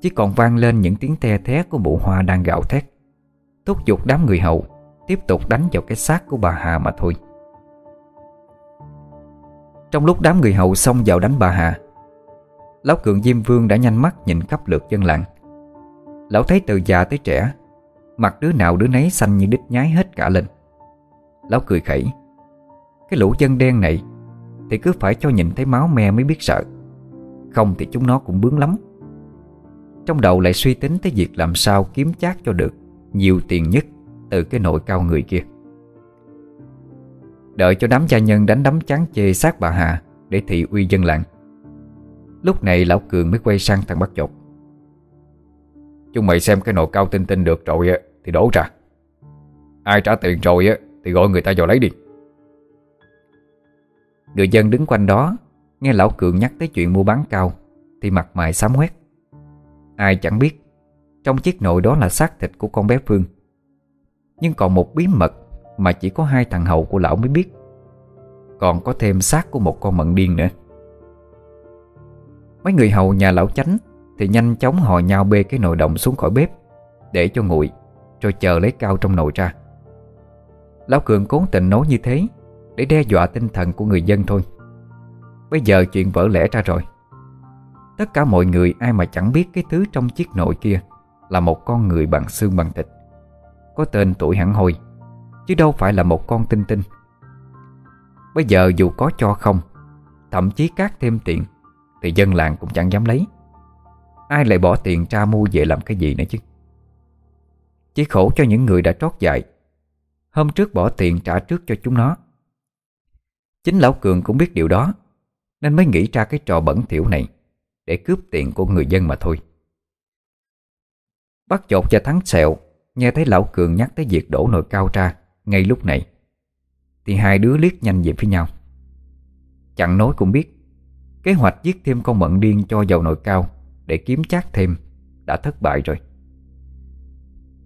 Chỉ còn vang lên những tiếng the thé của mụ hoa đang gạo thét. Thúc giục đám người hậu Tiếp tục đánh vào cái xác của bà Hà mà thôi. Trong lúc đám người hậu xông vào đánh bà Hà Lão Cường Diêm Vương đã nhanh mắt nhìn khắp lượt dân làng. Lão thấy từ già tới trẻ Mặt đứa nào đứa nấy xanh như đít nhái hết cả lên. Lão cười khẩy, Cái lũ dân đen này, Thì cứ phải cho nhìn thấy máu me mới biết sợ. Không thì chúng nó cũng bướng lắm. Trong đầu lại suy tính tới việc làm sao kiếm chác cho được Nhiều tiền nhất từ cái nội cao người kia. Đợi cho đám gia nhân đánh đấm chán chê sát bà Hà Để thị uy dân làng. Lúc này lão Cường mới quay sang thằng bắt chột. Chúng mày xem cái nồi cao tinh tinh được rồi á. Thì đổ ra. Ai trả tiền rồi Thì gọi người ta vào lấy đi. Người dân đứng quanh đó, Nghe lão Cường nhắc tới chuyện mua bán cao, Thì mặt mày xám hoét. Ai chẳng biết, Trong chiếc nồi đó là xác thịt của con bé Phương. Nhưng còn một bí mật Mà chỉ có hai thằng hậu của lão mới biết. Còn có thêm xác của một con mận điên nữa. Mấy người hầu nhà lão chánh Thì nhanh chóng hò nhau bê cái nồi đồng xuống khỏi bếp, Để cho nguội. Rồi chờ lấy cao trong nồi ra. Lão Cường cố tình nói như thế Để đe dọa tinh thần của người dân thôi. Bây giờ chuyện vỡ lẽ ra rồi. Tất cả mọi người ai mà chẳng biết cái thứ trong chiếc nồi kia Là một con người bằng xương bằng thịt. Có tên tuổi hẳn hoi, Chứ đâu phải là một con tinh tinh. Bây giờ dù có cho không, Thậm chí cát thêm tiền, Thì dân làng cũng chẳng dám lấy. Ai lại bỏ tiền ra mua về làm cái gì nữa chứ? Chỉ khổ cho những người đã trót dại Hôm trước bỏ tiền trả trước cho chúng nó. Chính Lão Cường cũng biết điều đó, Nên mới nghĩ ra cái trò bẩn thỉu này Để cướp tiền của người dân mà thôi. Bắt chột cho thắng sẹo, Nghe thấy Lão Cường nhắc tới việc đổ nồi cao ra Ngay lúc này, Thì hai đứa liếc nhanh về phía nhau. Chẳng nói cũng biết, Kế hoạch giết thêm con mận điên cho vào nồi cao Để kiếm chát thêm Đã thất bại rồi.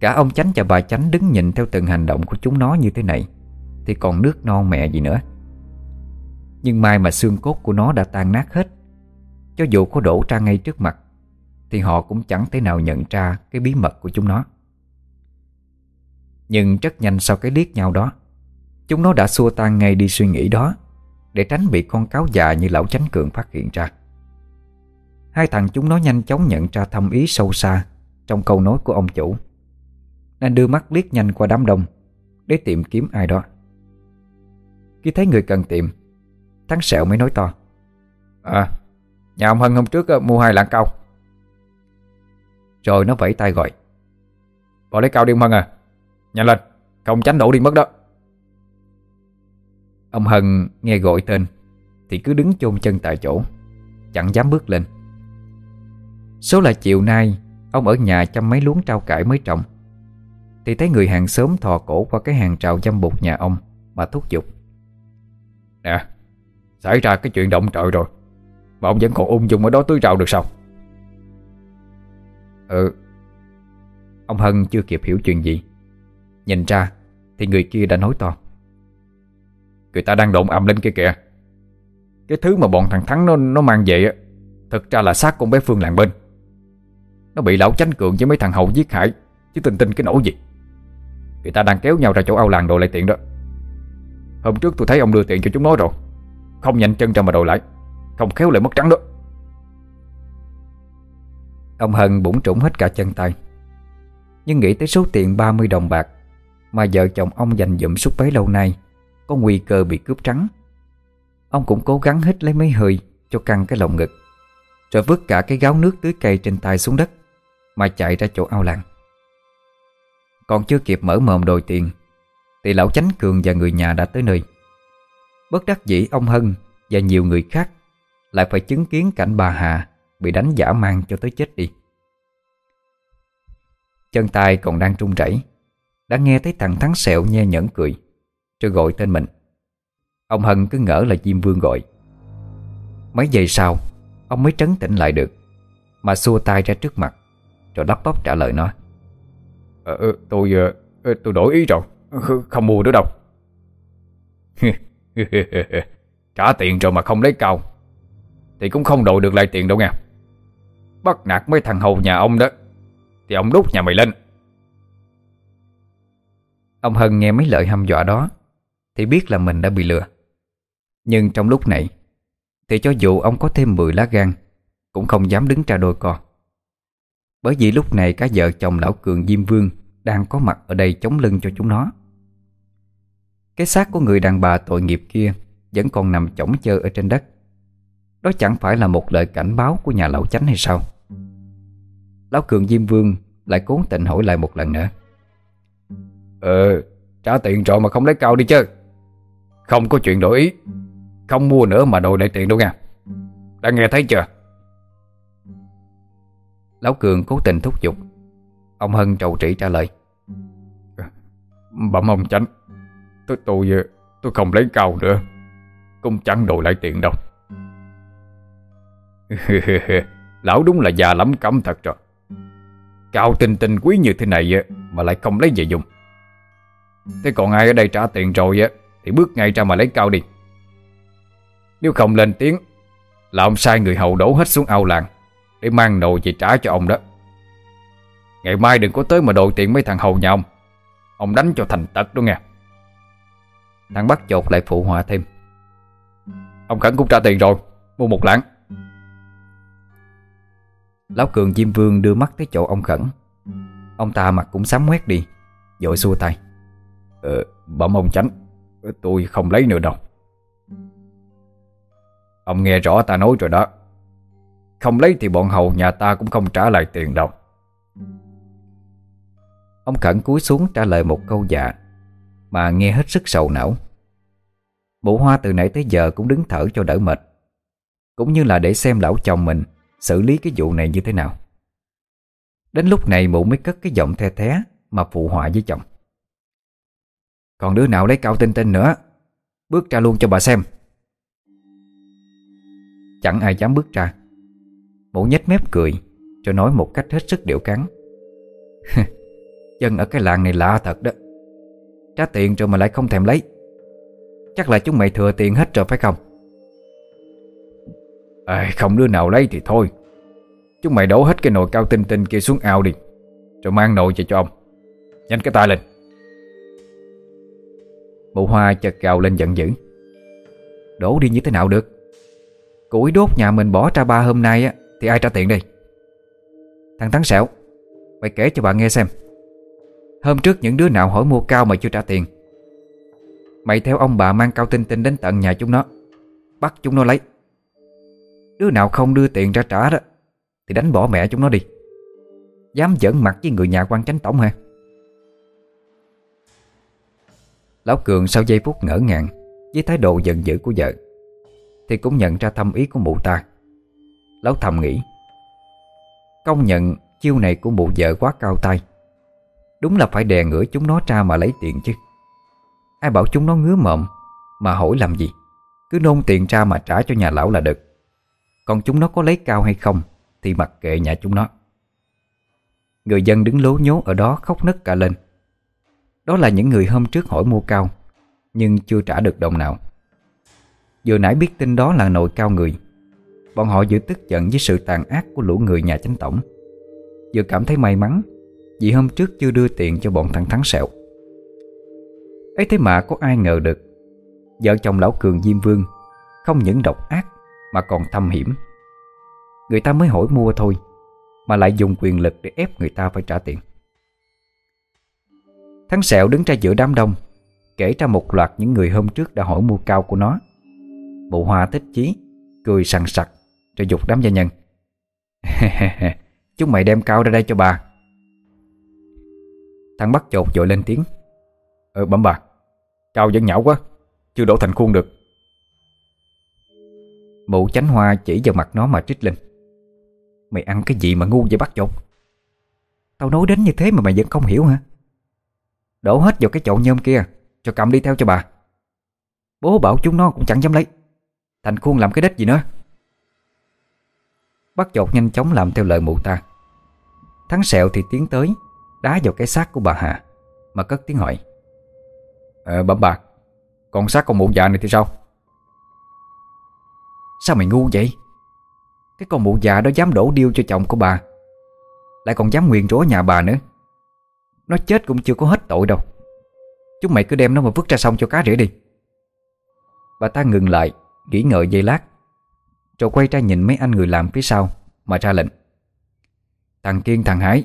Cả ông chánh và bà chánh đứng nhìn theo từng hành động của chúng nó như thế này. Thì còn nước non mẹ gì nữa. Nhưng mai mà xương cốt của nó đã tan nát hết, Cho dù có đổ ra ngay trước mặt, Thì họ cũng chẳng thể nào nhận ra cái bí mật của chúng nó. Nhưng rất nhanh sau cái liếc nhau đó, Chúng nó đã xua tan ngay đi suy nghĩ đó, Để tránh bị con cáo già như lão chánh cường phát hiện ra. Hai thằng chúng nó nhanh chóng nhận ra thâm ý sâu xa Trong câu nói của ông chủ. Nên đưa mắt liếc nhanh qua đám đông, Để tìm kiếm ai đó. Khi thấy người cần tìm, Thắng sẹo mới nói to À Nhà ông Hân hôm trước ờ, mua hai lạng cao. Rồi nó vẫy tay gọi, Bỏ lấy cao đi ông Hân à Nhanh lên, Không tránh đổ đi mất đó. Ông Hân nghe gọi tên, Thì cứ đứng chôn chân tại chỗ, Chẳng dám bước lên. Số là chiều nay, Ông ở nhà chăm mấy luống trao cải mới trồng. Thì thấy người hàng xóm thò cổ qua cái hàng trào dâm bụt nhà ông, Mà thúc giục. Nè, Xảy ra cái chuyện động trời rồi, Mà ông vẫn còn ung dung ở đó tưới trào được sao? Ừ Ông Hân chưa kịp hiểu chuyện gì. Nhìn ra, Thì người kia đã nói to. Người ta đang độn ầm lên kia kìa. Cái thứ mà bọn thằng Thắng nó nó mang về á ra là xác con bé Phương làng bên. Nó bị lão chánh cường với mấy thằng hậu giết hại, Chứ tình tin cái nỗi gì. Người ta đang kéo nhau ra chỗ ao làng đồ lại tiện đó. Hôm trước tôi thấy ông đưa tiền cho chúng nó rồi. Không nhanh chân ra mà đồ lại. Không khéo lại mất trắng đó. Ông Hân bụng trũng hết cả chân tay. Nhưng nghĩ tới số tiền 30 đồng bạc Mà vợ chồng ông dành dụm suốt bấy lâu nay Có nguy cơ bị cướp trắng, Ông cũng cố gắng hít lấy mấy hơi Cho căng cái lồng ngực, Rồi vứt cả cái gáo nước tưới cây trên tay xuống đất Mà chạy ra chỗ ao làng. Còn chưa kịp mở mồm đòi tiền, Thì lão chánh cường và người nhà đã tới nơi. Bất đắc dĩ ông Hân Và nhiều người khác Lại phải chứng kiến cảnh bà Hà Bị đánh giả mang cho tới chết đi. Chân tay còn đang trung rẩy, Đã nghe thấy thằng Thắng Sẹo nhe nhẫn cười, Rồi gọi tên mình. Ông Hân cứ ngỡ là Diêm Vương gọi. Mấy giây sau, Ông mới trấn tĩnh lại được, Mà xua tay ra trước mặt, Rồi đắp bóp trả lời nó. Ờ, ờ, tôi ờ, tôi đổi ý rồi. Không mua nữa đâu. Trả tiền rồi mà không lấy cao Thì cũng không đổi được lại tiền đâu nha. Bắt nạt mấy thằng hầu nhà ông đó. Thì ông đút nhà mày lên. Ông Hân nghe mấy lời hăm dọa đó, Thì biết là mình đã bị lừa. Nhưng trong lúc này, Thì cho dù ông có thêm 10 lá gan, Cũng không dám đứng ra đôi co. Bởi vì lúc này cả vợ chồng lão cường Diêm Vương Đang có mặt ở đây chống lưng cho chúng nó. Cái xác của người đàn bà tội nghiệp kia Vẫn còn nằm chỏng chơ ở trên đất. Đó chẳng phải là một lời cảnh báo của nhà lão chánh hay sao? Lão cường Diêm Vương lại cố tình hỏi lại một lần nữa. Ờ Trả tiền rồi mà không lấy cao đi chứ. Không có chuyện đổi ý. Không mua nữa mà đòi lại tiền đâu nha. Đã nghe thấy chưa? Lão Cường cố tình thúc giục. Ông Hân trầu trị trả lời. Bẩm ông chánh, Tôi tôi tôi không lấy cao nữa, Cũng chẳng đổi lại tiền đâu. Lão đúng là già lắm cấm thật rồi. Cao tinh tinh quý như thế này Mà lại không lấy về dùng. Thế còn ai ở đây trả tiền rồi Thì bước ngay ra mà lấy cao đi. Nếu không lên tiếng, Là ông sai người hầu đổ hết xuống ao làng. Để mang đồ về trả cho ông đó. Ngày mai đừng có tới mà đòi tiền mấy thằng hầu nhà ông. Ông đánh cho thành tật đó nghe. Thằng bắt chột lại phụ họa thêm. Ông Khẩn cũng trả tiền rồi Mua một lạng. Lão Cường Diêm Vương đưa mắt tới chỗ ông Khẩn. Ông ta mặt cũng sám quét đi Dội xua tay. Ờ, bẩm ông tránh Tôi không lấy nữa đâu. Ông nghe rõ ta nói rồi đó. Không lấy thì bọn hầu nhà ta cũng không trả lại tiền đâu. Ông Khẩn cúi xuống trả lời một câu dạ Mà nghe hết sức sầu não. Mụ hoa từ nãy tới giờ cũng đứng thở cho đỡ mệt, Cũng như là để xem lão chồng mình Xử lý cái vụ này như thế nào. Đến lúc này mụ mới cất cái giọng the thé Mà phụ họa với chồng. Còn đứa nào lấy cao tinh tinh nữa, Bước ra luôn cho bà xem. Chẳng ai dám bước ra. Mụ nhếch mép cười Cho nói một cách hết sức điệu cắn. Dân ở cái làng này lạ thật đó. Trả tiền rồi mà lại không thèm lấy. Chắc là chúng mày thừa tiền hết rồi phải không? À, Không đứa nào lấy thì thôi. Chúng mày đổ hết cái nồi cao tinh tinh kia xuống ao đi Rồi mang nồi về cho ông. Nhanh cái tay lên. Mụ hoa chợt gào lên giận dữ. Đổ đi như thế nào được? Củi đốt nhà mình bỏ ra ba hôm nay á thì ai trả tiền đây? Thằng Thắng Sẹo, Mày kể cho bà nghe xem. Hôm trước những đứa nào hỏi mua cao mà chưa trả tiền? Mày theo ông bà mang cao tinh tinh đến tận nhà chúng nó, Bắt chúng nó lấy. Đứa nào không đưa tiền ra trả đó, Thì đánh bỏ mẹ chúng nó đi. Dám giỡn mặt với người nhà quan chánh tổng hả? Lão Cường sau giây phút ngỡ ngàng Với thái độ giận dữ của vợ, Thì cũng nhận ra thâm ý của mụ ta. Lão thầm nghĩ. Công nhận, chiêu này của mụ vợ quá cao tay. Đúng là phải đè ngửa chúng nó ra mà lấy tiền chứ. Ai bảo chúng nó ngứa mộm Mà hỏi làm gì? Cứ nôn tiền ra mà trả cho nhà lão là được. Còn chúng nó có lấy cao hay không, Thì mặc kệ nhà chúng nó. Người dân đứng lố nhố ở đó khóc nấc cả lên. Đó là những người hôm trước hỏi mua cao, Nhưng chưa trả được đồng nào. Vừa nãy biết tin đó là nội cao người Bọn họ vừa tức giận với sự tàn ác của lũ người nhà chánh tổng. Vừa cảm thấy may mắn, Vì hôm trước chưa đưa tiền cho bọn thằng Thắng Sẹo. Ấy thế mà có ai ngờ được, Vợ chồng lão Cường Diêm Vương Không những độc ác Mà còn thâm hiểm. Người ta mới hỏi mua thôi, Mà lại dùng quyền lực để ép người ta phải trả tiền. Thắng Sẹo đứng ra giữa đám đông, Kể ra một loạt những người hôm trước đã hỏi mua cao của nó. Bộ hoa thích chí, Cười sằng sặc. Rồi dục đám gia nhân. Chúng mày đem cao ra đây cho bà. Thằng bắt chột dội lên tiếng. Ờ, ừ bấm bà, Cao vẫn nhão quá, Chưa đổ thành khuôn được. Mụ chánh hoa chỉ vào mặt nó mà trích lên. Mày ăn cái gì mà ngu vậy bắt chột? Tao nói đến như thế mà mày vẫn không hiểu hả? Đổ hết vào cái chậu nhôm kia, Cho cầm đi theo cho bà. Bố bảo chúng nó cũng chẳng dám lấy. Thành khuôn làm cái đích gì nữa. Bắt chột nhanh chóng làm theo lời mụ ta. Thắng sẹo thì tiến tới, Đá vào cái xác của bà Hà, Mà cất tiếng hỏi. Ờ bẩm bà, Còn xác con mụ già này thì sao? Sao mày ngu vậy? Cái con mụ già đó dám đổ điêu cho chồng của bà, Lại còn dám nguyền rủa nhà bà nữa. Nó chết cũng chưa có hết tội đâu. Chúng mày cứ đem nó mà vứt ra sông cho cá rỉa đi. Bà ta ngừng lại, Nghĩ ngợi giây lát rồi quay ra nhìn mấy anh người làm phía sau, Mà ra lệnh. Thằng Kiên, thằng Hải,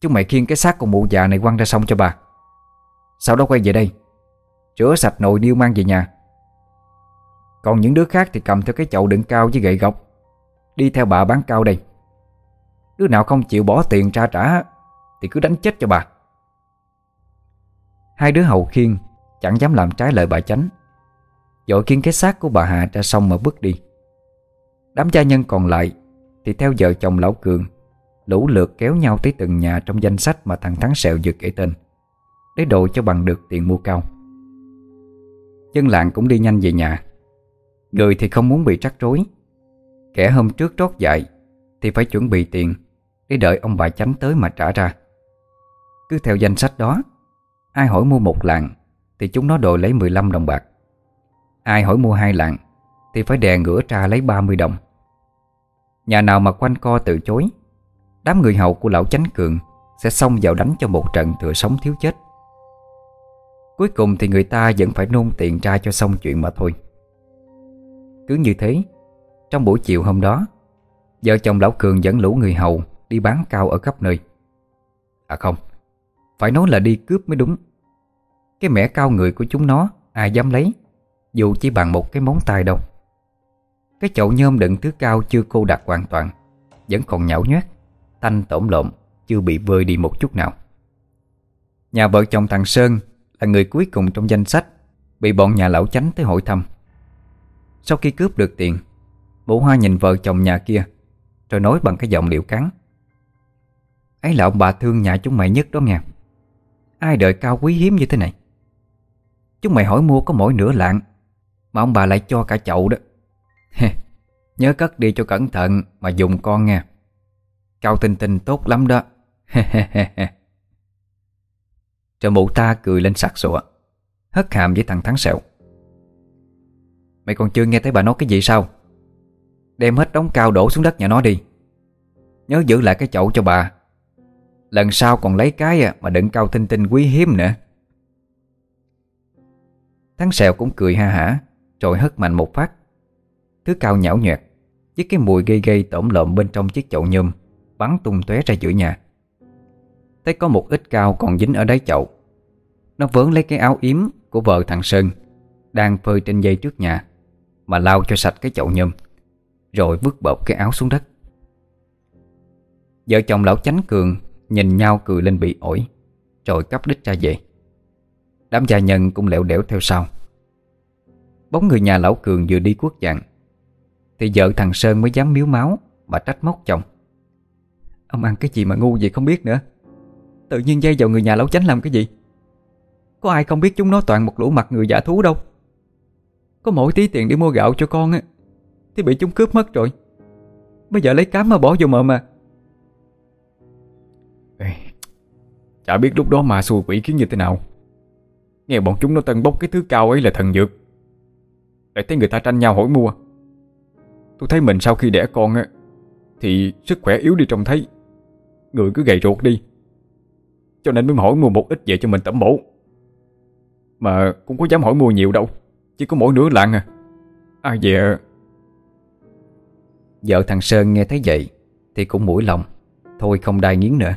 Chúng mày khiêng cái xác con mụ già này quăng ra sông cho bà. Sau đó quay về đây, Rửa sạch nồi niêu mang về nhà. Còn những đứa khác thì cầm theo cái chậu đựng cao với gậy gọc, Đi theo bà bán cao đây. Đứa nào không chịu bỏ tiền ra trả, Thì cứ đánh chết cho bà. Hai đứa hầu khiên Chẳng dám làm trái lời bà chánh. Dội khiêng cái xác của bà Hà ra sông mà bước đi. Đám gia nhân còn lại Thì theo vợ chồng lão Cường Lũ lượt kéo nhau tới từng nhà Trong danh sách mà thằng Thắng Sẹo vừa kể tên, Để đội cho bằng được tiền mua cao. Dân làng cũng đi nhanh về nhà. Người thì không muốn bị rắc rối. Kẻ hôm trước trót dại Thì phải chuẩn bị tiền Để đợi ông bà chánh tới mà trả ra. Cứ theo danh sách đó, Ai hỏi mua một lạng Thì chúng nó đòi lấy 15 đồng bạc. Ai hỏi mua hai lạng Thì phải đè ngửa ra lấy 30 đồng. Nhà nào mà quanh co từ chối, Đám người hậu của lão chánh cường Sẽ xông vào đánh cho một trận thừa sống thiếu chết. Cuối cùng thì người ta vẫn phải nôn tiền ra cho xong chuyện mà thôi. Cứ như thế, Trong buổi chiều hôm đó, Vợ chồng lão Cường dẫn lũ người hầu Đi bán cao ở khắp nơi. À không, Phải nói là đi cướp mới đúng. Cái mẻ cao người của chúng nó, Ai dám lấy, Dù chỉ bằng một cái móng tay đâu. Cái chậu nhôm đựng thứ cao chưa cô đặt hoàn toàn. Vẫn còn nhão nhoét. Tanh tổm lộn, Chưa bị vơi đi một chút nào. Nhà vợ chồng thằng Sơn Là người cuối cùng trong danh sách Bị bọn nhà lão chánh tới hội thăm. Sau khi cướp được tiền Mụ hoa nhìn vợ chồng nhà kia, Rồi nói bằng cái giọng liệu cắn. Ấy là ông bà thương nhà chúng mày nhất đó nghe. Ai đợi cao quý hiếm như thế này? Chúng mày hỏi mua có mỗi nửa lạng, Mà ông bà lại cho cả chậu đó. Nhớ cất đi cho cẩn thận Mà dùng con nha. Cao tinh tinh tốt lắm đó. Trợ mụ ta cười lên sặc sụa, Hất hàm với thằng Thắng Sẹo. Mày còn chưa nghe thấy bà nói cái gì sao? Đem hết đống cao đổ xuống đất nhà nó đi. Nhớ giữ lại cái chậu cho bà. Lần sau còn lấy cái à, mà đựng cao tinh tinh quý hiếm nữa. Thắng Sẹo cũng cười ha hả, Rồi hất mạnh một phát. Thứ cao nhão nhoẹt Với cái mùi gây gây tổm lộm bên trong chiếc chậu nhôm, Bắn tung tóe ra giữa nhà. Thấy có một ít cao còn dính ở đáy chậu. Nó vớn lấy cái áo yếm Của vợ thằng Sơn, Đang phơi trên dây trước nhà, Mà lau cho sạch cái chậu nhôm, Rồi vứt bột cái áo xuống đất. Vợ chồng lão chánh cường Nhìn nhau cười lên bị ổi, Rồi cắp đích ra về. Đám gia nhân cũng lẹo đẻo theo sau. Bóng người nhà lão cường vừa đi quốc dạng thì vợ thằng Sơn mới dám miếu máu Mà trách móc chồng. Ông ăn cái gì mà ngu vậy không biết nữa. Tự nhiên dây vào người nhà lão chánh làm cái gì? Có ai không biết chúng nó toàn một lũ mặt người giả thú đâu. Có mỗi tí tiền để mua gạo cho con á Thì bị chúng cướp mất rồi. Bây giờ lấy cám mà bỏ vô mờ mà. Ê, Chả biết lúc đó mà xui quỷ khiến như thế nào. Nghe bọn chúng nó tân bốc cái thứ cao ấy là thần dược. Lại thấy người ta tranh nhau hỏi mua. Tôi thấy mình sau khi đẻ con á, Thì sức khỏe yếu đi trông thấy. Người cứ gầy ruột đi. Cho nên mới hỏi mua một ít về cho mình tẩm bổ. Mà cũng có dám hỏi mua nhiều đâu, Chỉ có mỗi nửa lạng à. Ai về à? Vợ thằng Sơn nghe thấy vậy Thì cũng mũi lòng, Thôi không đai nghiến nữa.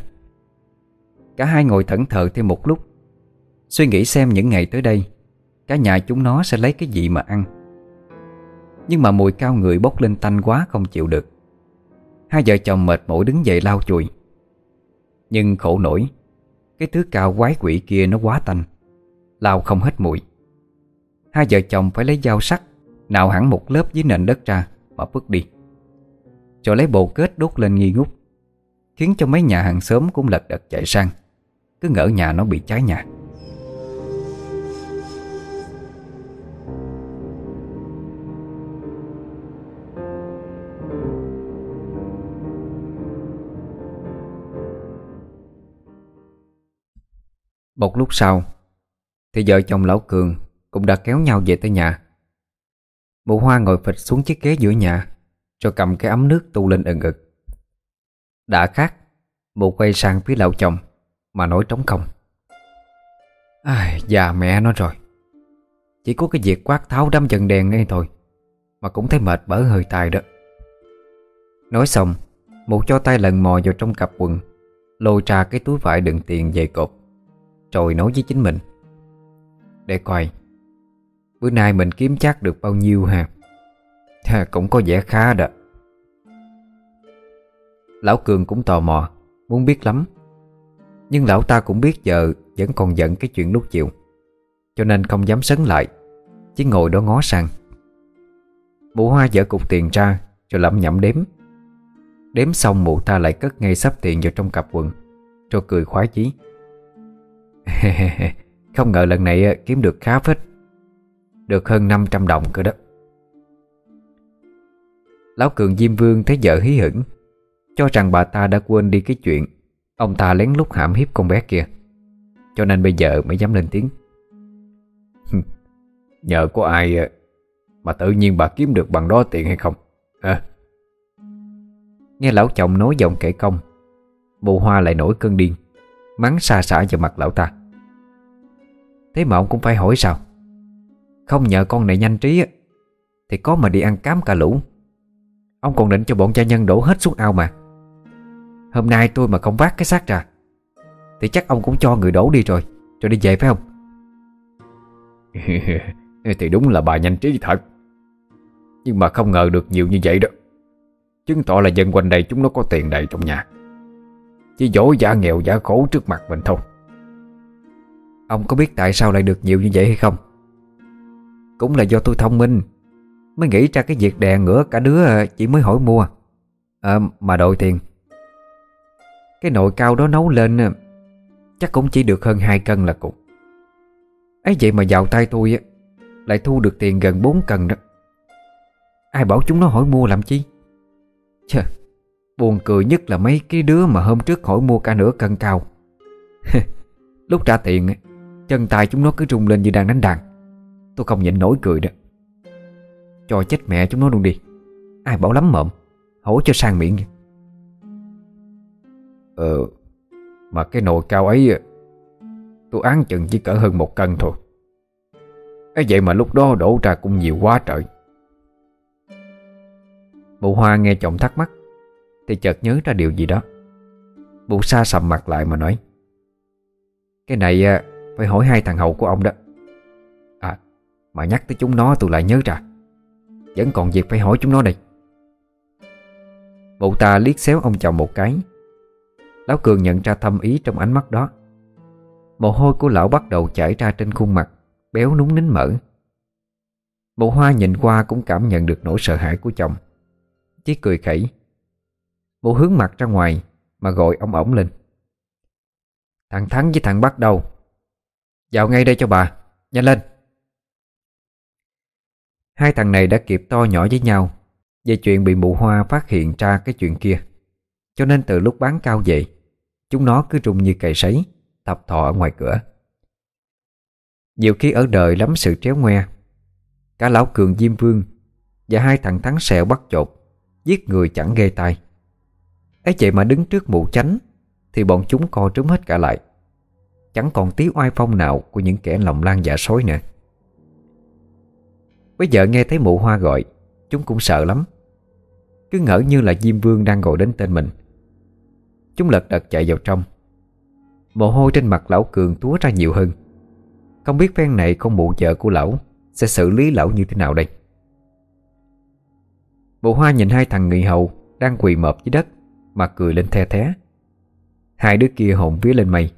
Cả hai ngồi thẫn thờ thêm một lúc, Suy nghĩ xem những ngày tới đây, Cả nhà chúng nó sẽ lấy cái gì mà ăn. Nhưng mà mùi cao người bốc lên tanh quá không chịu được. Hai vợ chồng mệt mỏi đứng dậy lau chùi. Nhưng khổ nổi, Cái thứ cao quái quỷ kia nó quá tanh, Lau không hết mùi. Hai vợ chồng phải lấy dao sắt Nào hẳn một lớp dưới nền đất ra Mà vứt đi. Rồi lấy bộ kết đốt lên nghi ngút, Khiến cho mấy nhà hàng xóm cũng lật đật chạy sang. Cứ ngỡ nhà nó bị cháy nhà. Một lúc sau Thì vợ chồng lão Cường Cũng đã kéo nhau về tới nhà. Mụ Hoa ngồi phịch xuống chiếc ghế giữa nhà Rồi cầm cái ấm nước tu lên ẩn ngực. Đã khát Mụ quay sang phía lão chồng Mà nói trống không. Ai, già mẹ nó rồi. Chỉ có cái việc quát tháo đám dần đèn ngay thôi Mà cũng thấy mệt bở hơi tài đó. Nói xong Mụ cho tay lần mò vào trong cặp quần Lôi ra cái túi vải đựng tiền về cột. Rồi nói với chính mình. Để coi Bữa nay mình kiếm chắc được bao nhiêu ha? À, Cũng có vẻ khá đó. Lão Cường cũng tò mò Muốn biết lắm. Nhưng lão ta cũng biết giờ Vẫn còn giận cái chuyện lúc chiều Cho nên không dám sấn lại Chỉ ngồi đó ngó sang. Mụ hoa dở cục tiền ra Rồi lẩm nhẩm đếm. Đếm xong mụ ta lại cất ngay sắp tiền vào trong cặp quần Rồi cười khoái chí. Không ngờ lần này ờ, kiếm được khá phết. Được hơn 500 đồng cơ đó. Lão Cường Diêm Vương thấy vợ hí hửng, Cho rằng bà ta đã quên đi cái chuyện Ông ta lén lút hãm hiếp con bé kia, Cho nên bây giờ mới dám lên tiếng. Nhờ có ai ờ, Mà tự nhiên bà kiếm được bằng đó tiền hay không? À. Nghe lão chồng nói giọng kể công Mụ hoa lại nổi cơn điên. Mắng xa xả vào mặt lão ta. Thế mà ông cũng phải hỏi sao? Không nhờ con này nhanh trí Thì có mà đi ăn cám cả lũ. Ông còn định cho bọn cha nhân đổ hết xuống ao mà. Hôm nay tôi mà không vác cái xác ra, Thì chắc ông cũng cho người đổ đi rồi Rồi đi về phải không? Thì đúng là bà nhanh trí thật. Nhưng mà không ngờ được nhiều như vậy đó. Chứng tỏ là dân quanh đây chúng nó có tiền đầy trong nhà. Chỉ dỗ giả nghèo giả khổ trước mặt mình thôi. Ông có biết tại sao lại được nhiều như vậy hay không? Cũng là do tôi thông minh Mới nghĩ ra cái việc đè ngửa cả đứa chỉ mới hỏi mua. À, Mà đội tiền. Cái nồi cao đó nấu lên Chắc cũng chỉ được hơn 2 cân là cùng. Ấy vậy mà vào tay tôi Lại thu được tiền gần 4 cân đó. Ai bảo chúng nó hỏi mua làm chi? Chà Buồn cười nhất là mấy cái đứa mà hôm trước khỏi mua cả nửa cân cao. Lúc trả tiền Chân tay chúng nó cứ rung lên như đang đánh đàn. Tôi không nhịn nổi cười đó. Cho chết mẹ chúng nó luôn đi. Ai bảo lắm mộm Hổ cho sang miệng Ờ Mà cái nồi cao ấy Tôi án chừng chỉ cỡ hơn một cân thôi. Ấy vậy mà lúc đó đổ ra cũng nhiều quá trời. Mụ Hoa nghe chồng thắc mắc. Thì chợt nhớ ra điều gì đó. Bụ Sa sầm mặt lại mà nói, Cái này à, phải hỏi hai thằng hậu của ông đó. À Mà nhắc tới chúng nó tôi lại nhớ ra. Vẫn còn việc phải hỏi chúng nó đây. Bụ ta liếc xéo ông chồng một cái. Lão Cường nhận ra thâm ý trong ánh mắt đó. Mồ hôi của lão bắt đầu chảy ra trên khuôn mặt, Béo núng nín mỡ. Mụ hoa nhìn qua cũng cảm nhận được nỗi sợ hãi của chồng. Chỉ cười khẩy Mụ hướng mặt ra ngoài Mà gọi ông ổng lên. Thằng Thắng với thằng Bắc đâu? Vào ngay đây cho bà, Nhanh lên. Hai thằng này đã kịp to nhỏ với nhau Về chuyện bị mụ hoa phát hiện ra cái chuyện kia. Cho nên từ lúc bán cao vậy, Chúng nó cứ rung như cày sấy, Tập thọ ở ngoài cửa. Nhiều khi ở đời lắm sự tréo ngoe, Cả lão cường Diêm Vương Và hai thằng thắng sẹo bắt chột, Giết người chẳng ghê tai ấy vậy mà đứng trước mụ chánh Thì bọn chúng co trúng hết cả lại. Chẳng còn tí oai phong nào Của những kẻ lòng lan dạ sói nữa. Bây giờ nghe thấy mụ hoa gọi, Chúng cũng sợ lắm. Cứ ngỡ như là Diêm Vương đang gọi đến tên mình. Chúng lật đật chạy vào trong. Mồ hôi trên mặt lão cường túa ra nhiều hơn. Không biết phen này con mụ vợ của lão Sẽ xử lý lão như thế nào đây? Mụ hoa nhìn hai thằng người hầu Đang quỳ mọp dưới đất. Mà cười lên the thé. Hai đứa kia hồn vía lên mây.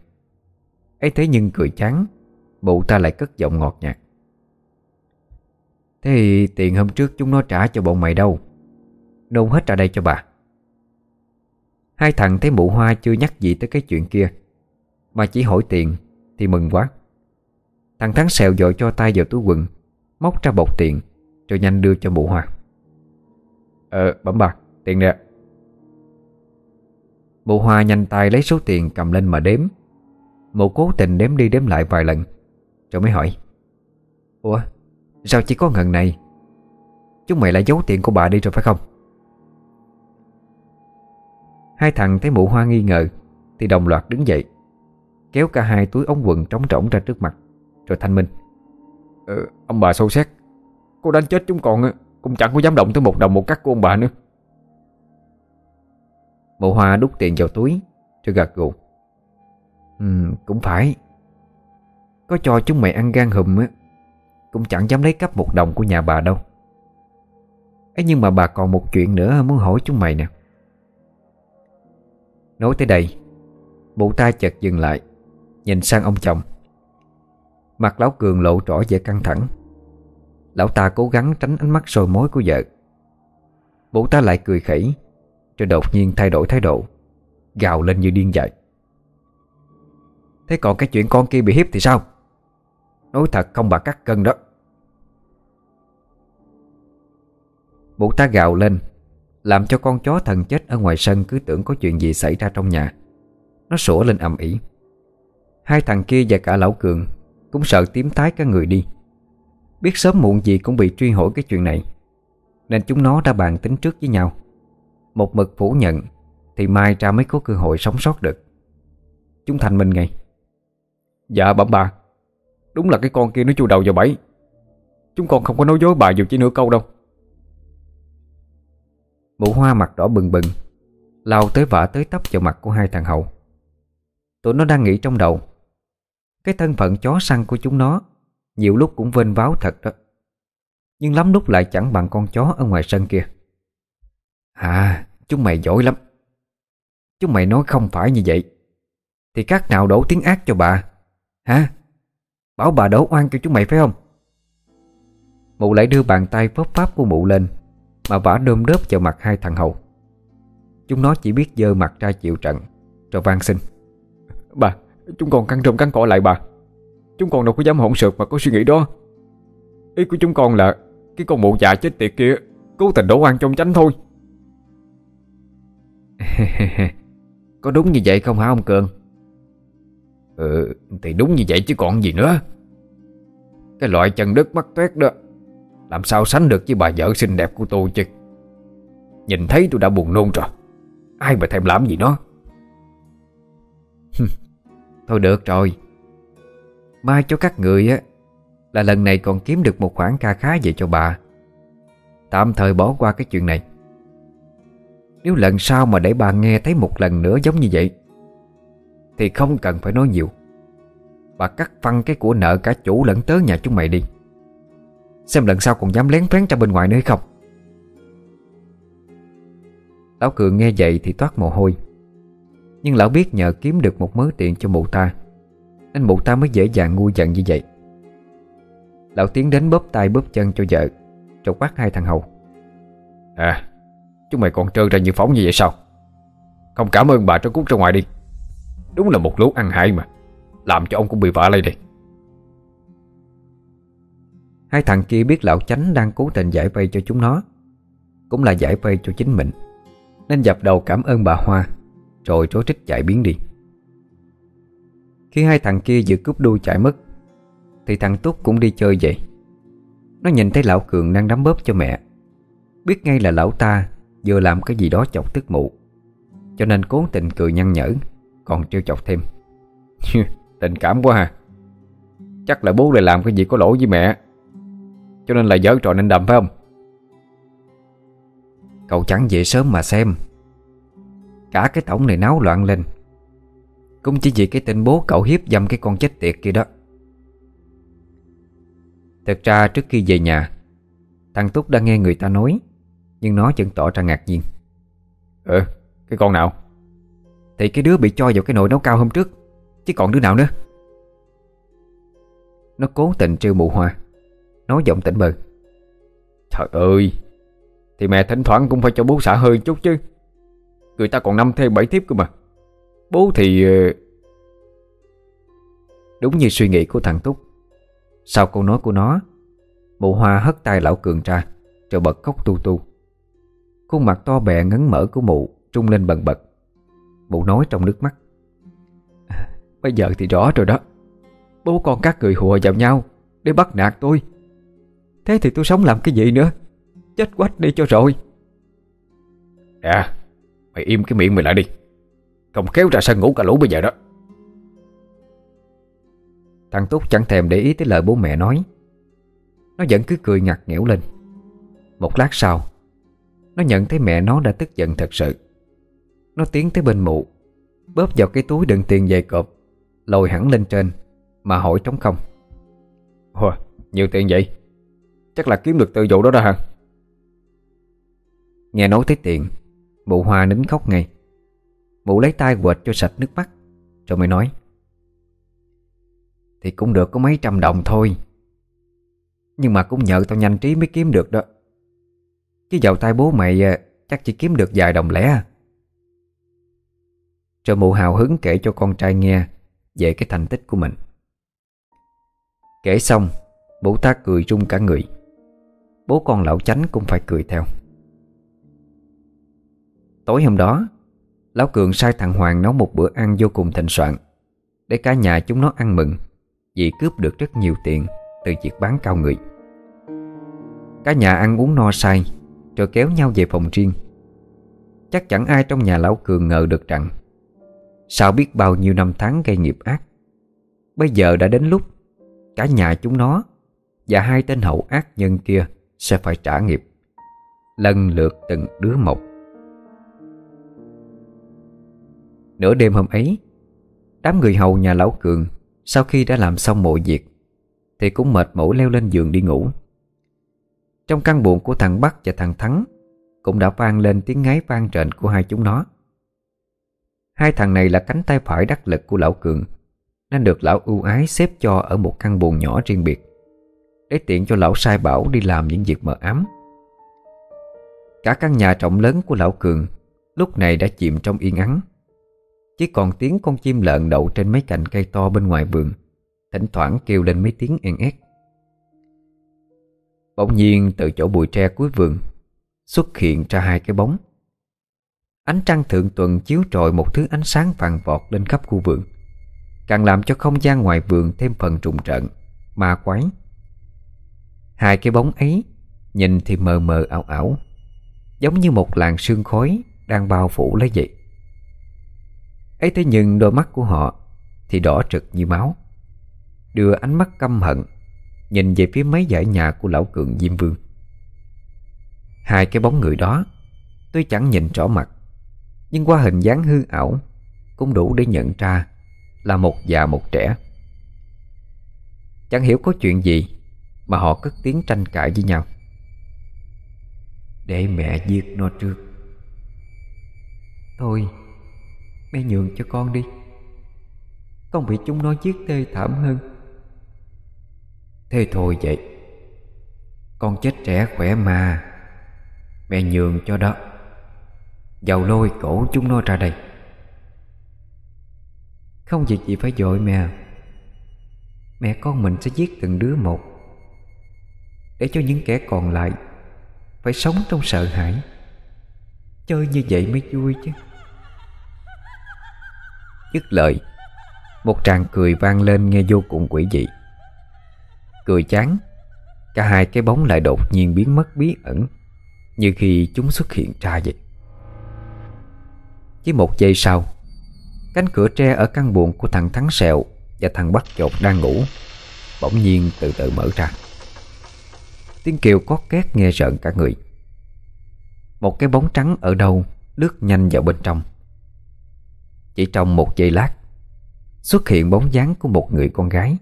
Ấy thế nhưng cười chán Bụ ta lại cất giọng ngọt nhạt. Thế thì tiền hôm trước chúng nó trả cho bọn mày đâu? Nôn hết ra đây cho bà. Hai thằng thấy mụ hoa chưa nhắc gì tới cái chuyện kia. Mà chỉ hỏi tiền Thì mừng quá. Thằng Thắng xèo dội cho tay vào túi quần, Móc ra bọc tiền, Rồi nhanh đưa cho mụ hoa. Ờ bấm bạc tiền nè. Bộ hoa nhanh tay lấy số tiền cầm lên mà đếm. Mụ cố tình đếm đi đếm lại vài lần Rồi mới hỏi Ủa sao chỉ có ngần này? Chúng mày lại giấu tiền của bà đi rồi phải không? Hai thằng thấy mụ hoa nghi ngờ Thì đồng loạt đứng dậy Kéo cả hai túi ống quần trống rỗng ra trước mặt Rồi thanh minh ờ, Ông bà sâu xét Cô đánh chết chúng còn Cũng chẳng có dám động tới một đồng một cắt của ông bà nữa. Mộ hoa đút tiền vào túi Rồi gật gù. Ừ cũng phải. Có cho chúng mày ăn gan hùm á, Cũng chẳng dám lấy cắp một đồng của nhà bà đâu. Ấy nhưng mà bà còn một chuyện nữa muốn hỏi chúng mày nè. Nói tới đây Bụ ta chợt dừng lại, Nhìn sang ông chồng. Mặt lão cường lộ rõ vẻ căng thẳng. Lão ta cố gắng tránh ánh mắt sôi mối của vợ. Bụ ta lại cười khẩy rồi đột nhiên thay đổi thái độ, Gào lên như điên dại. Thế còn cái chuyện con kia bị hiếp thì sao? Nói thật không bà cắt cân đó. Mụ ta gào lên, làm cho con chó thần chết ở ngoài sân cứ tưởng có chuyện gì xảy ra trong nhà. Nó sủa lên ầm ĩ. Hai thằng kia và cả lão cường Cũng sợ tím tái cả người đi. Biết sớm muộn gì cũng bị truy hỏi cái chuyện này, Nên chúng nó đã bàn tính trước với nhau. Một mực phủ nhận Thì mai ra mới có cơ hội sống sót được. Chúng thành minh ngay. Dạ bẩm bà. Đúng là cái con kia nó chui đầu vào bẫy. Chúng con không có nói dối bà dù chỉ nửa câu đâu. Mụ hoa mặt đỏ bừng bừng Lao tới vả tới tấp vào mặt của hai thằng hậu. Tụi nó đang nghĩ trong đầu. Cái thân phận chó săn của chúng nó Nhiều lúc cũng vênh váo thật đó. Nhưng lắm lúc lại chẳng bằng con chó ở ngoài sân kia À chúng mày giỏi lắm. Chúng mày nói không phải như vậy. Thì các nào đổ tiếng ác cho bà. Hả? Bảo bà đổ oan cho chúng mày phải không? Mụ lại đưa bàn tay phớp pháp của mụ lên mà vả đơm đớp vào mặt hai thằng hầu. Chúng nó chỉ biết dơ mặt ra chịu trận Rồi van xin. Bà, chúng còn căng trộm căng cọ lại bà. Chúng còn đâu có dám hỗn sượt mà có suy nghĩ đó. Ý của chúng con là Cái con mụ già chết tiệt kia Cố tình đổ oan trong tránh thôi. Có đúng như vậy không hả ông Cường? Ừ Thì đúng như vậy chứ còn gì nữa. Cái loại chân đất mắt tuét đó, làm sao sánh được với bà vợ xinh đẹp của tôi chứ? Nhìn thấy tôi đã buồn nôn rồi. Ai mà thèm làm gì nó? Thôi được rồi. Mai cho các người á, Là lần này còn kiếm được một khoản ca khá về cho bà. Tạm thời bỏ qua cái chuyện này. Nếu lần sau mà để bà nghe thấy một lần nữa giống như vậy, Thì không cần phải nói nhiều. Bà cắt phăng cái của nợ cả chủ lẫn tớ nhà chúng mày đi. Xem lần sau còn dám lén phén ra bên ngoài nữa hay không. Lão Cường nghe vậy thì toát mồ hôi. Nhưng lão biết nhờ kiếm được một mớ tiền cho mụ ta, Nên mụ ta mới dễ dàng ngu giận như vậy. Lão tiến đến bóp tay bóp chân cho vợ Rồi quát hai thằng hầu. À Chúng mày còn trơ ra như phóng như vậy sao? Không, cảm ơn bà cho cút ra ngoài đi. Đúng là một lũ ăn hại mà. Làm cho ông cũng bị vạ lây đây. Hai thằng kia biết lão chánh đang cố tình giải vây cho chúng nó, Cũng là giải vây cho chính mình, Nên dập đầu cảm ơn bà Hoa, Rồi rối trích chạy biến đi. Khi hai thằng kia vừa cúp đuôi chạy mất, Thì thằng Túc cũng đi chơi vậy. Nó nhìn thấy lão Cường đang đấm bóp cho mẹ, Biết ngay là lão ta Vừa làm cái gì đó chọc tức mụ. Cho nên cố tình cười nhăn nhở, Còn trêu chọc thêm. Tình cảm quá ha. Chắc là bố lại làm cái gì có lỗi với mẹ. Cho nên là giỡn trò nên đầm, phải không? Cậu chẳng về sớm mà xem. Cả cái tổng này náo loạn lên. Cũng chỉ vì cái tên bố cậu hiếp dâm cái con chết tiệt kia đó. Thật ra trước khi về nhà, Thằng Túc đã nghe người ta nói nhưng nó vẫn tỏ ra ngạc nhiên. Ừ, cái con nào? Thì cái đứa bị cho vào cái nồi nấu cao hôm trước Chứ còn đứa nào nữa? Nó cố tình trêu mụ hoa Nói giọng tỉnh bờ. Trời ơi Thì mẹ thỉnh thoảng cũng phải cho bố xả hơi chút chứ. Người ta còn năm thêm bảy tiếp cơ mà. Bố thì ờ... Đúng như suy nghĩ của thằng Túc Sau câu nói của nó Mụ hoa hất tay lão cường ra Rồi bật khóc tu tu. Khuôn mặt to bè ngấn mở của mụ Trung lên bần bật. Mụ nói trong nước mắt. Bây giờ thì rõ rồi đó. Bố con các người hùa vào nhau Để bắt nạt tôi. Thế thì tôi sống làm cái gì nữa? Chết quách đi cho rồi. À Mày im cái miệng mày lại đi. Không kéo ra sân ngủ cả lũ bây giờ đó. Thằng Túc chẳng thèm để ý tới lời bố mẹ nói. Nó vẫn cứ cười ngặt nghẽo lên. Một lát sau nó nhận thấy mẹ nó đã tức giận thật sự. Nó tiến tới bên mụ Bóp vào cái túi đựng tiền dày cộp Lồi hẳn lên trên Mà hỏi trống không. Ồ, nhiều tiền vậy? Chắc là kiếm được từ vụ đó đó hả? Nghe nói tới tiền Mụ hoa nín khóc ngay. Mụ lấy tay quệt cho sạch nước mắt Rồi mới nói Thì cũng được có mấy trăm đồng thôi Nhưng mà cũng nhờ tao nhanh trí mới kiếm được đó. Chứ vào tay bố mày à, Chắc chỉ kiếm được vài đồng lẻ. Rồi mụ hào hứng kể cho con trai nghe Về cái thành tích của mình. Kể xong, Bố ta cười rung cả người. Bố con lão chánh cũng phải cười theo. Tối hôm đó, Lão Cường sai thằng Hoàng nấu một bữa ăn vô cùng thịnh soạn, Để cả nhà chúng nó ăn mừng, Vì cướp được rất nhiều tiền Từ việc bán cao người. Cả nhà ăn uống no say rồi kéo nhau về phòng riêng. Chắc chẳng ai trong nhà Lão Cường ngờ được rằng Sao biết bao nhiêu năm tháng gây nghiệp ác, Bây giờ đã đến lúc Cả nhà chúng nó Và hai tên hậu ác nhân kia Sẽ phải trả nghiệp, Lần lượt từng đứa một. Nửa đêm hôm ấy, Đám người hầu nhà lão Cường Sau khi đã làm xong mọi việc Thì cũng mệt mỏi leo lên giường đi ngủ. Trong căn buồng của thằng Bắc và thằng Thắng Cũng đã vang lên tiếng ngáy vang trệnh của hai chúng nó. Hai thằng này là cánh tay phải đắc lực của lão Cường, Nên được lão ưu ái xếp cho ở một căn buồng nhỏ riêng biệt, Để tiện cho lão sai bảo đi làm những việc mờ ám. Cả căn nhà trọng lớn của lão Cường Lúc này đã chìm trong yên ắng. Chỉ còn tiếng con chim lợn đậu trên mấy cành cây to bên ngoài vườn, Thỉnh thoảng kêu lên mấy tiếng en ét. Bỗng nhiên từ chỗ bụi tre cuối vườn, Xuất hiện ra hai cái bóng. Ánh trăng thượng tuần chiếu trọi một thứ ánh sáng vàng vọt lên khắp khu vườn, Càng làm cho không gian ngoài vườn thêm phần trùng trận Ma quái. Hai cái bóng ấy Nhìn thì mờ mờ ảo ảo, Giống như một làn sương khói Đang bao phủ lấy vậy. Ấy thế nhưng đôi mắt của họ Thì đỏ trực như máu, Đưa ánh mắt căm hận Nhìn về phía mấy dãy nhà của lão cường Diêm Vương. Hai cái bóng người đó Tôi chẳng nhìn rõ mặt, Nhưng qua hình dáng hư ảo Cũng đủ để nhận ra Là một già một trẻ. Chẳng hiểu có chuyện gì Mà họ cất tiếng tranh cãi với nhau. Để mẹ giết nó trước. Thôi, Mẹ nhường cho con đi. Con bị chúng nó giết tê thảm hơn. Thế thôi vậy. Con chết trẻ khỏe mà. Mẹ nhường cho đó. Dầu lôi cổ chúng nó ra đây. Không việc gì phải dội mẹ. Mẹ con mình sẽ giết từng đứa một. Để cho những kẻ còn lại Phải sống trong sợ hãi. Chơi như vậy mới vui chứ. Dứt lời, Một tràng cười vang lên nghe vô cùng quỷ dị. Cười chán. Cả hai cái bóng lại đột nhiên biến mất bí ẩn Như khi chúng xuất hiện ra vậy Chỉ một giây sau, Cánh cửa tre ở căn buồng của thằng Thắng Sẹo Và thằng Bắt Chột đang ngủ Bỗng nhiên từ từ mở ra. Tiếng kêu có két nghe rợn cả người. Một cái bóng trắng ở đâu Lướt nhanh vào bên trong. Chỉ trong một giây lát, Xuất hiện bóng dáng của một người con gái.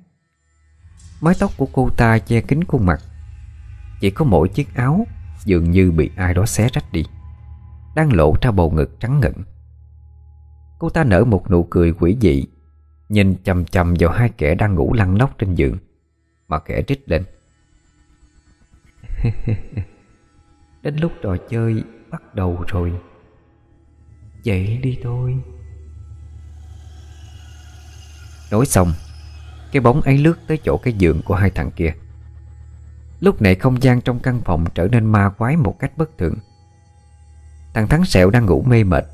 Mái tóc của cô ta che kín khuôn mặt. Chỉ có mỗi chiếc áo Dường như bị ai đó xé rách đi, Đang lộ ra bầu ngực trắng ngẩn. Cô ta nở một nụ cười quỷ dị, Nhìn chầm chầm vào hai kẻ đang ngủ lăn lóc trên giường, Mà kẻ trích lên. Đến lúc trò chơi bắt đầu rồi Dậy đi thôi. Nói xong cái bóng ấy lướt tới chỗ cái giường của hai thằng kia. Lúc này không gian trong căn phòng trở nên ma quái một cách bất thường. Thằng Thắng Sẹo đang ngủ mê mệt.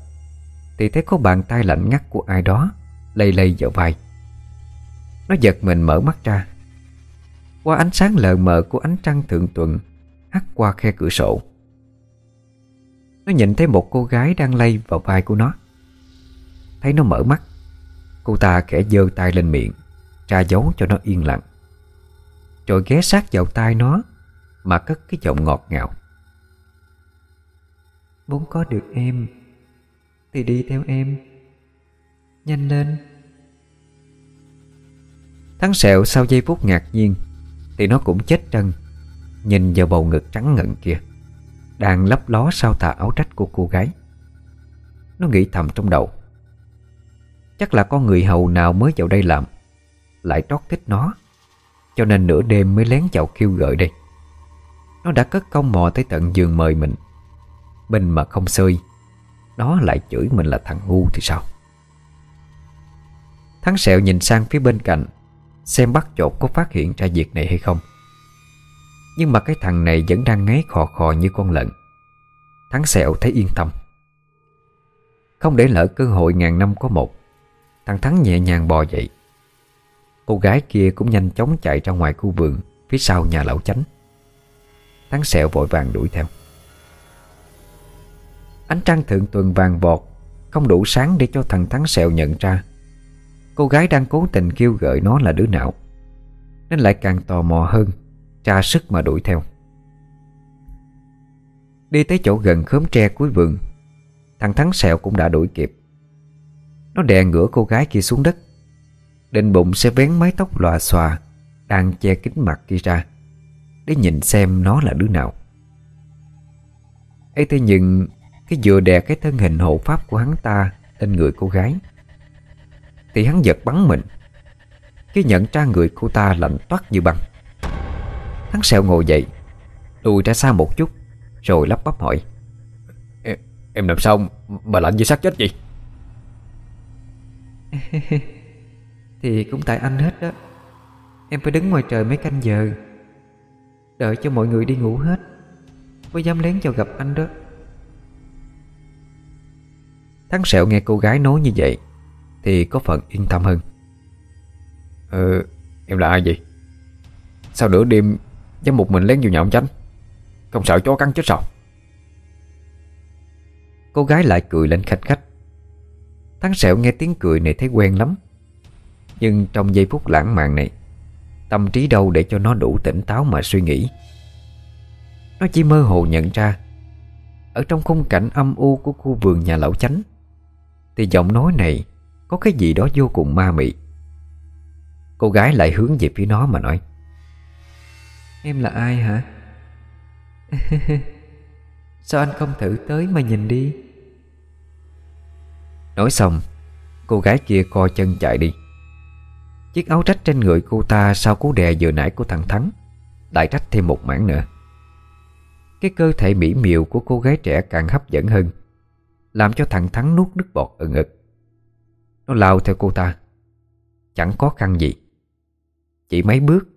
Thì thấy có bàn tay lạnh ngắt của ai đó, Lây lây vào vai. Nó giật mình mở mắt ra. Qua ánh sáng lờ mờ của ánh trăng thượng tuần, Hắt qua khe cửa sổ. Nó nhìn thấy một cô gái đang lay vào vai của nó. Thấy nó mở mắt. Cô ta khẽ giơ tay lên miệng. Tra dấu cho nó yên lặng. Rồi ghé sát vào tai nó Mà cất cái giọng ngọt ngào. Muốn có được em Thì đi theo em, Nhanh lên. Thắng sẹo sau giây phút ngạc nhiên Thì nó cũng chết trân Nhìn vào bầu ngực trắng ngận kia, Đang lấp ló sau tà áo trách của cô gái. Nó nghĩ thầm trong đầu. Chắc là con người hầu nào mới vào đây làm. Lại trót thích nó. Cho nên nửa đêm mới lén chào kêu gợi đây. Nó đã cất công mò tới tận giường mời mình. Mình mà không xơi, Nó lại chửi mình là thằng ngu thì sao? Thắng sẹo nhìn sang phía bên cạnh, Xem bắt chột có phát hiện ra việc này hay không. Nhưng mà cái thằng này vẫn đang ngáy khò khò như con lợn. Thắng sẹo thấy yên tâm. Không để lỡ cơ hội ngàn năm có một, Thằng Thắng nhẹ nhàng bò dậy. Cô gái kia cũng nhanh chóng chạy ra ngoài khu vườn, Phía sau nhà lão chánh. Thắng sẹo vội vàng đuổi theo. Ánh trăng thượng tuần vàng vọt, Không đủ sáng để cho thằng Thắng sẹo nhận ra. Cô gái đang cố tình kêu gợi nó là đứa nào, Nên lại càng tò mò hơn, Tra sức mà đuổi theo. Đi tới chỗ gần khóm tre cuối vườn, Thằng Thắng sẹo cũng đã đuổi kịp. Nó đè ngửa cô gái kia xuống đất. Định bụng sẽ vén mái tóc lòa xòa Đang che kính mặt kia ra Để nhìn xem nó là đứa nào. Ấy thế nhưng Cái vừa đè cái thân hình hộ pháp của hắn ta Lên người cô gái. Thì hắn giật bắn mình Khi nhận ra người cô ta lạnh toát như băng. Hắn sẹo ngồi dậy Lùi ra xa một chút Rồi lắp bắp hỏi Em, em làm sao mà lạnh như xác chết vậy Thì cũng tại anh hết đó. Em phải đứng ngoài trời mấy canh giờ Đợi cho mọi người đi ngủ hết Mới dám lén cho gặp anh đó. Thắng sẹo nghe cô gái nói như vậy Thì có phần yên tâm hơn. Ờ Em là ai vậy? Sao nửa đêm Dám một mình lén vào nhà ông chánh? Không sợ chó cắn chết sao? Cô gái lại cười lên khách khách. Thắng sẹo nghe tiếng cười này thấy quen lắm Nhưng trong giây phút lãng mạn này Tâm trí đâu để cho nó đủ tỉnh táo mà suy nghĩ. Nó chỉ mơ hồ nhận ra Ở trong khung cảnh âm u của khu vườn nhà lão chánh Thì giọng nói này Có cái gì đó vô cùng ma mị. Cô gái lại hướng về phía nó mà nói Em là ai hả? Sao anh không thử tới mà nhìn đi? Nói xong Cô gái kia co chân chạy đi Chiếc áo trách trên người cô ta Sau cú đè vừa nãy của thằng Thắng, Lại trách thêm một mảng nữa. Cái cơ thể mỹ miều của cô gái trẻ càng hấp dẫn hơn, Làm cho thằng Thắng nuốt nước bọt ở ngực Nó lao theo cô ta. Chẳng có khăn gì. Chỉ mấy bước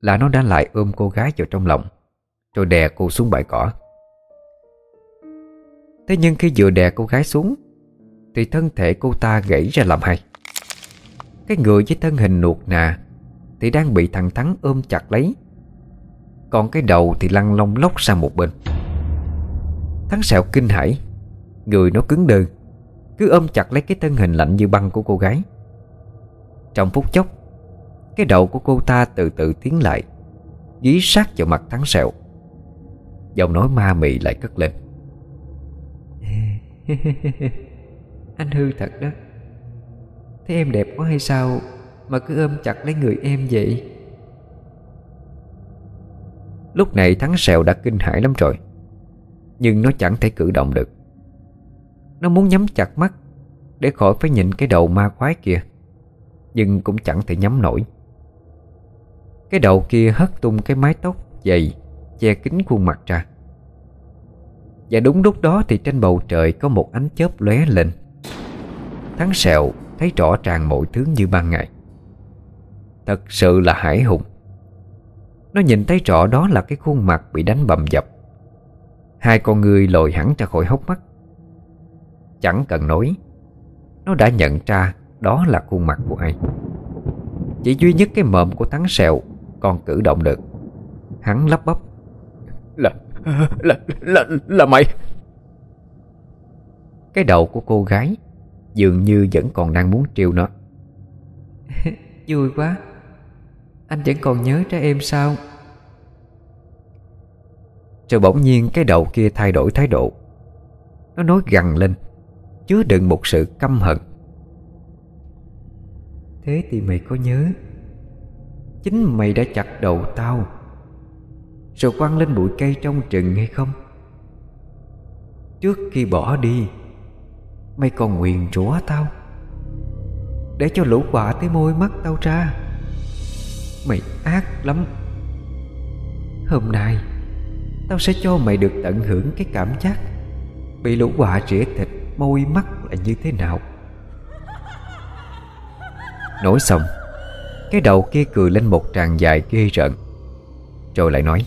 Là nó đã lại ôm cô gái vào trong lòng, Rồi đè cô xuống bãi cỏ. Thế nhưng khi vừa đè cô gái xuống, thì thân thể cô ta gãy ra làm hai. Cái người với thân hình nuột nà Thì đang bị thằng Thắng ôm chặt lấy. Còn cái đầu thì lăn lông lóc sang một bên. Thắng sẹo kinh hãi, Người nó cứng đơ, Cứ ôm chặt lấy cái thân hình lạnh như băng của cô gái. Trong phút chốc, Cái đầu của cô ta từ từ tiến lại, Dí sát vào mặt Thắng sẹo. Giọng nói ma mị lại cất lên. Anh hư thật đó. Thấy em đẹp quá hay sao Mà cứ ôm chặt lấy người em vậy? Lúc này Thắng sẹo đã kinh hãi lắm rồi, Nhưng nó chẳng thể cử động được. Nó muốn nhắm chặt mắt Để khỏi phải nhìn cái đầu ma quái kia, Nhưng cũng chẳng thể nhắm nổi. Cái đầu kia hất tung cái mái tóc dày, Che kín khuôn mặt ra. Và đúng lúc đó thì trên bầu trời Có một ánh chớp lóe lên. Thắng sẹo thấy rõ ràng mọi thứ như ban ngày. Thật sự là hải hùng. Nó nhìn thấy rõ đó là cái khuôn mặt bị đánh bầm dập. Hai con người lồi hẳn ra khỏi hốc mắt. Chẳng cần nói Nó đã nhận ra đó là khuôn mặt của ai. Chỉ duy nhất cái mộm của thắng sẹo Còn cử động được. Hắn lắp bắp. Là, là, là, là mày. Cái đầu của cô gái Dường như vẫn còn đang muốn trêu nó. Vui quá. Anh vẫn còn nhớ ra em sao? Rồi bỗng nhiên cái đầu kia thay đổi thái độ. Nó nói gằn lên Chứa đựng một sự căm hận. Thế thì mày có nhớ Chính mày đã chặt đầu tao Rồi quăng lên bụi cây trong rừng hay không? Trước khi bỏ đi Mày còn nguyền rủa tao. Để cho lũ quả tới môi mắt tao ra. Mày ác lắm. Hôm nay, Tao sẽ cho mày được tận hưởng cái cảm giác Bị lũ quả rỉa thịt môi mắt là như thế nào. Nói xong, Cái đầu kia cười lên một tràng dài ghê rợn. Rồi lại nói,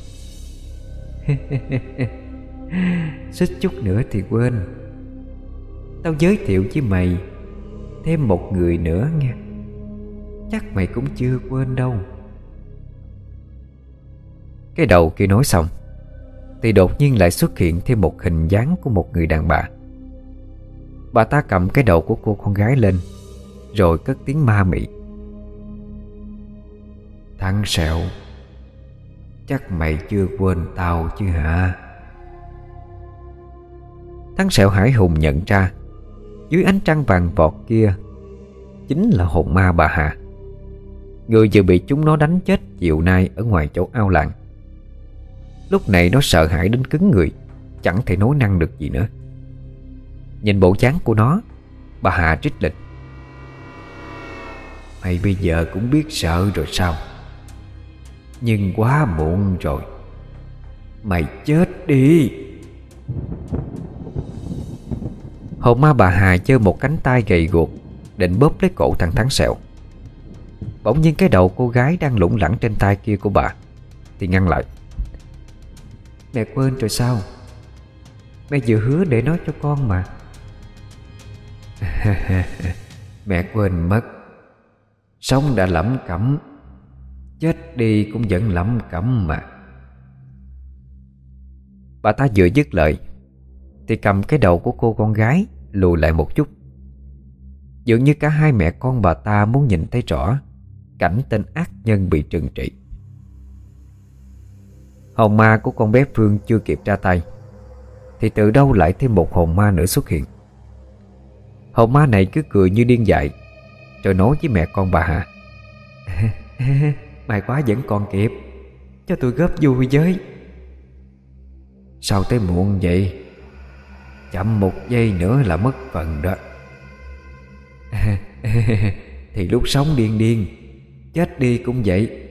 Xích chút nữa thì quên. Tao giới thiệu với mày Thêm một người nữa nha. Chắc mày cũng chưa quên đâu. Cái đầu kia nói xong, Thì đột nhiên lại xuất hiện thêm một hình dáng của một người đàn bà. Bà ta cầm cái đầu của cô con gái lên, Rồi cất tiếng ma mị. Thằng sẹo, Chắc mày chưa quên tao chứ hả? Thằng sẹo hải hùng nhận ra dưới ánh trăng vàng vọt kia, Chính là hồn ma bà Hà. Người vừa bị chúng nó đánh chết chiều nay Ở ngoài chỗ ao làng. Lúc này nó sợ hãi đến cứng người, Chẳng thể nói năng được gì nữa. Nhìn bộ dáng của nó, Bà Hà trích lịch. Mày bây giờ cũng biết sợ rồi sao? Nhưng quá muộn rồi. Mày chết đi! Hồn ma bà Hà chơi một cánh tay gầy guộc, Định bóp lấy cổ thằng Thắng Sẹo. Bỗng nhiên cái đầu cô gái đang lủng lẳng trên tay kia của bà, Thì ngăn lại. Mẹ quên rồi sao? Mẹ vừa hứa để nói cho con mà. Mẹ quên mất. Sống đã lẩm cẩm, Chết đi cũng vẫn lẩm cẩm mà. Bà ta vừa dứt lời, Thì cầm cái đầu của cô con gái lùi lại một chút. Dường như cả hai mẹ con bà ta muốn nhìn thấy rõ Cảnh tên ác nhân bị trừng trị. Hồn ma của con bé Phương chưa kịp ra tay, Thì từ đâu lại thêm một hồn ma nữa xuất hiện? Hồn ma này cứ cười như điên dại, Rồi nói với mẹ con bà Hà Mày quá vẫn còn kịp, Cho tôi góp vui với. Sao tới muộn vậy? Chậm một giây nữa là mất phần đó. Thì lúc sống điên điên Chết đi cũng vậy.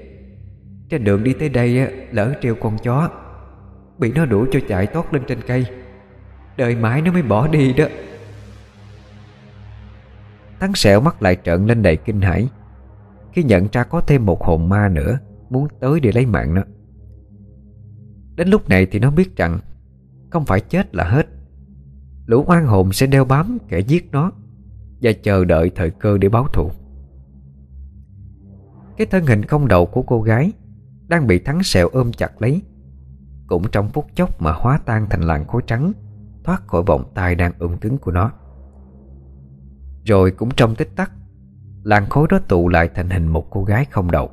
Trên đường đi tới đây á, lỡ treo con chó Bị nó đuổi cho chạy tót lên trên cây. Đợi mãi nó mới bỏ đi đó. Thắng sẹo mắt lại trợn lên đầy kinh hãi Khi nhận ra có thêm một hồn ma nữa Muốn tới để lấy mạng nó. Đến lúc này thì nó biết rằng Không phải chết là hết. Lũ oan hồn sẽ đeo bám kẻ giết nó Và chờ đợi thời cơ để báo thù. Cái thân hình không đầu của cô gái Đang bị thắng sẹo ôm chặt lấy, Cũng trong phút chốc mà hóa tan thành làn khối trắng, Thoát khỏi vòng tay đang ôm cứng của nó. Rồi cũng trong tích tắc, Làn khối đó tụ lại thành hình một cô gái không đầu.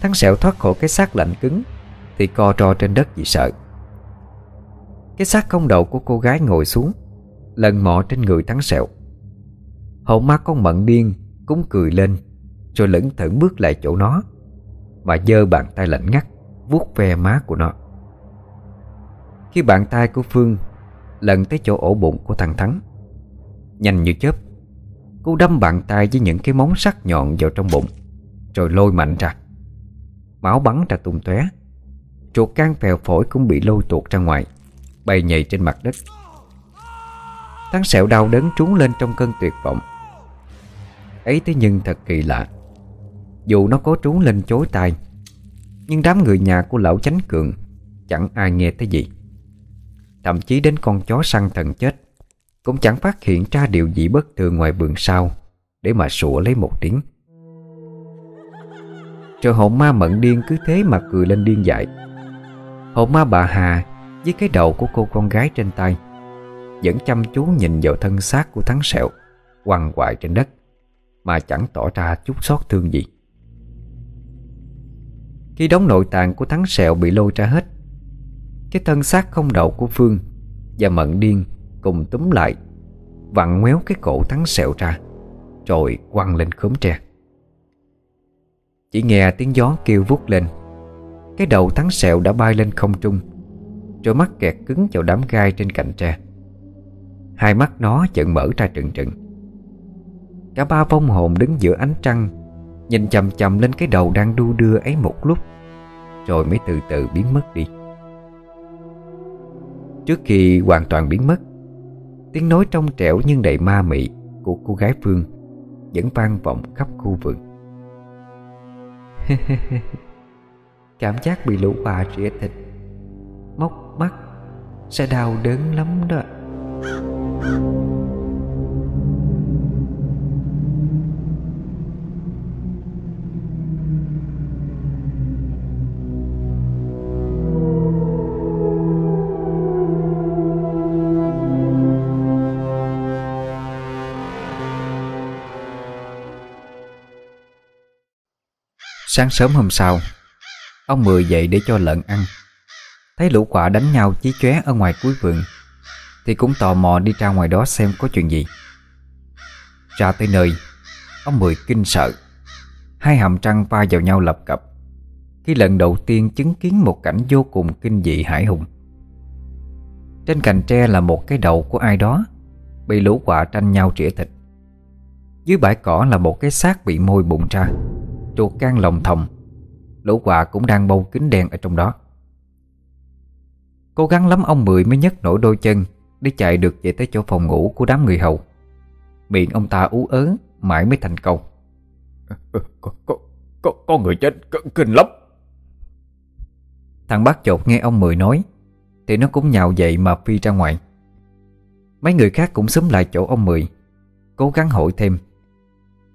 Thắng sẹo thoát khỏi cái xác lạnh cứng Thì co ro trên đất vì sợ. Cái xác không đầu của cô gái ngồi xuống, Lần mò trên người thắng sẹo. Hậu ma con mận điên Cũng cười lên, Rồi lững thững bước lại chỗ nó, Mà giơ bàn tay lạnh ngắt, vuốt ve má của nó. Khi bàn tay của Phương Lần tới chỗ ổ bụng của thằng Thắng, Nhanh như chớp, Cô đâm bàn tay với những cái móng sắc nhọn vào trong bụng, Rồi lôi mạnh ra. Máu bắn ra tung tóe, Chuột can phèo phổi cũng bị lôi tuột ra ngoài. Bay nhảy trên mặt đất. Thắng sẹo đau đớn trú lên trong cơn tuyệt vọng. Ấy thế nhưng thật kỳ lạ. Dù nó có trú lên chối tai, Nhưng đám người nhà của lão chánh cường Chẳng ai nghe thấy gì. Thậm chí đến con chó săn thần chết Cũng chẳng phát hiện ra điều gì bất thường ngoài vườn sau Để mà sủa lấy một tiếng. Rồi hồn ma mận điên cứ thế mà cười lên điên dại. Hồn ma bà Hà với cái đầu của cô con gái trên tay. Vẫn chăm chú nhìn vào thân xác của thắng sẹo, Quằn quại trên đất, Mà chẳng tỏ ra chút xót thương gì. Khi đống nội tạng của thắng sẹo bị lôi ra hết, Cái thân xác không đầu của Phương Và Mận Điên cùng túm lại, Vặn ngoéo cái cổ thắng sẹo ra, Rồi quăng lên khóm tre. Chỉ nghe tiếng gió kêu vút lên, Cái đầu thắng sẹo đã bay lên không trung rồi mắt kẹt cứng vào đám gai trên cành tre. Hai mắt nó chợn mở ra trừng trừng. Cả ba vong hồn đứng giữa ánh trăng, Nhìn chầm chầm lên cái đầu đang đu đưa ấy một lúc, Rồi mới từ từ biến mất đi. Trước khi hoàn toàn biến mất, Tiếng nói trong trẻo nhưng đầy ma mị Của cô gái Phương Vẫn vang vọng khắp khu vườn. Cảm giác bị lũ bà rỉa thịt mắt Sẽ đau đớn lắm đó Sáng sớm hôm sau, Ông Mười dậy để cho lợn ăn. Thấy lũ quạ đánh nhau chí chóe ở ngoài cuối vườn, Thì cũng tò mò đi ra ngoài đó xem có chuyện gì. Ra tới nơi Ông Mười kinh sợ. Hai hàm trăng va vào nhau lập cập, Khi lần đầu tiên chứng kiến một cảnh vô cùng kinh dị hải hùng. Trên cành tre là một cái đầu của ai đó, Bị lũ quạ tranh nhau trĩa thịt. Dưới bãi cỏ là một cái xác bị môi bụng ra, Chuột can lòng thòng. Lũ quạ cũng đang bâu kính đen ở trong đó. Cố gắng lắm ông Mười mới nhấc nổi đôi chân Để chạy được về tới chỗ phòng ngủ của đám người hầu. Miệng ông ta ú ớ Mãi mới thành câu. Có, có, có, có người chết kinh lắm. Thằng bác chột nghe ông Mười nói Thì nó cũng nhào dậy mà phi ra ngoài. Mấy người khác cũng xúm lại chỗ ông Mười Cố gắng hỏi thêm.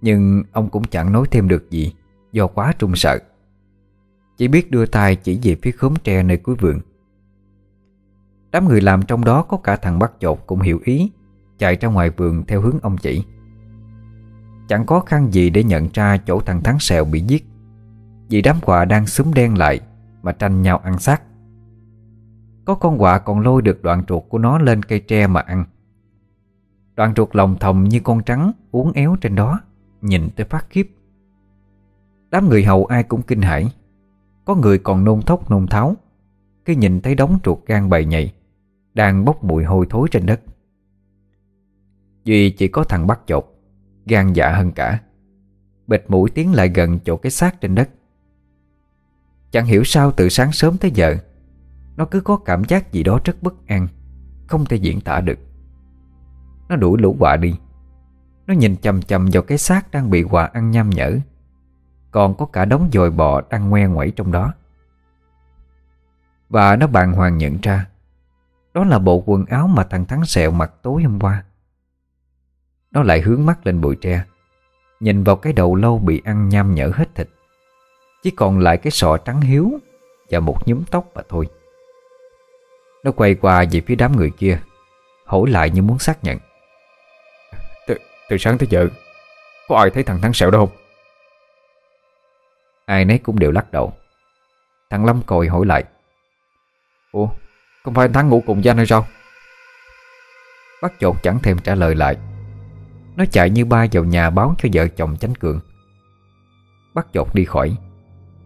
Nhưng ông cũng chẳng nói thêm được gì Do quá trung sợ. Chỉ biết đưa tay chỉ về phía khóm tre nơi cuối vườn Đám người làm trong đó có cả thằng bắt chột cũng hiểu ý, Chạy ra ngoài vườn theo hướng ông chỉ. Chẳng khó khăn gì để nhận ra chỗ thằng Thắng Sẹo bị giết. Vì đám quạ đang súng đen lại Mà tranh nhau ăn xác. Có con quạ còn lôi được đoạn ruột của nó lên cây tre mà ăn. Đoạn ruột lòng thòng như con trắng uốn éo trên đó, Nhìn tới phát khiếp. Đám người hầu ai cũng kinh hãi. Có người còn nôn thốc nôn tháo. Khi nhìn thấy đống ruột gan bầy nhầy đang bốc mùi hôi thối trên đất. Duy chỉ có thằng bắt chột, gan dạ hơn cả. Bịt mũi tiến lại gần chỗ cái xác trên đất. Chẳng hiểu sao từ sáng sớm tới giờ, Nó cứ có cảm giác gì đó rất bất an, Không thể diễn tả được. Nó đuổi lũ quạ đi. Nó nhìn chầm chầm vào cái xác đang bị quạ ăn nham nhở. Còn có cả đống dồi bò đang ngoe ngoẩy trong đó. Và nó bàng hoàng nhận ra đó là bộ quần áo mà thằng Thắng Sẹo mặc tối hôm qua. Nó lại hướng mắt lên bụi tre Nhìn vào cái đầu lâu bị ăn nham nhở hết thịt Chỉ còn lại cái sọ trắng hiếu Và một nhúm tóc mà thôi. Nó quay qua về phía đám người kia Hỏi lại như muốn xác nhận. Từ, từ sáng tới giờ Có ai thấy thằng Thắng Sẹo đâu không? Ai nấy cũng đều lắc đầu. Thằng Lâm còi hỏi lại. Ủa không phải anh Thắng ngủ cùng Danh hay sao? Bác chột chẳng thèm trả lời lại. Nó chạy như ba vào nhà báo cho vợ chồng chánh cường. Bác chột đi khỏi.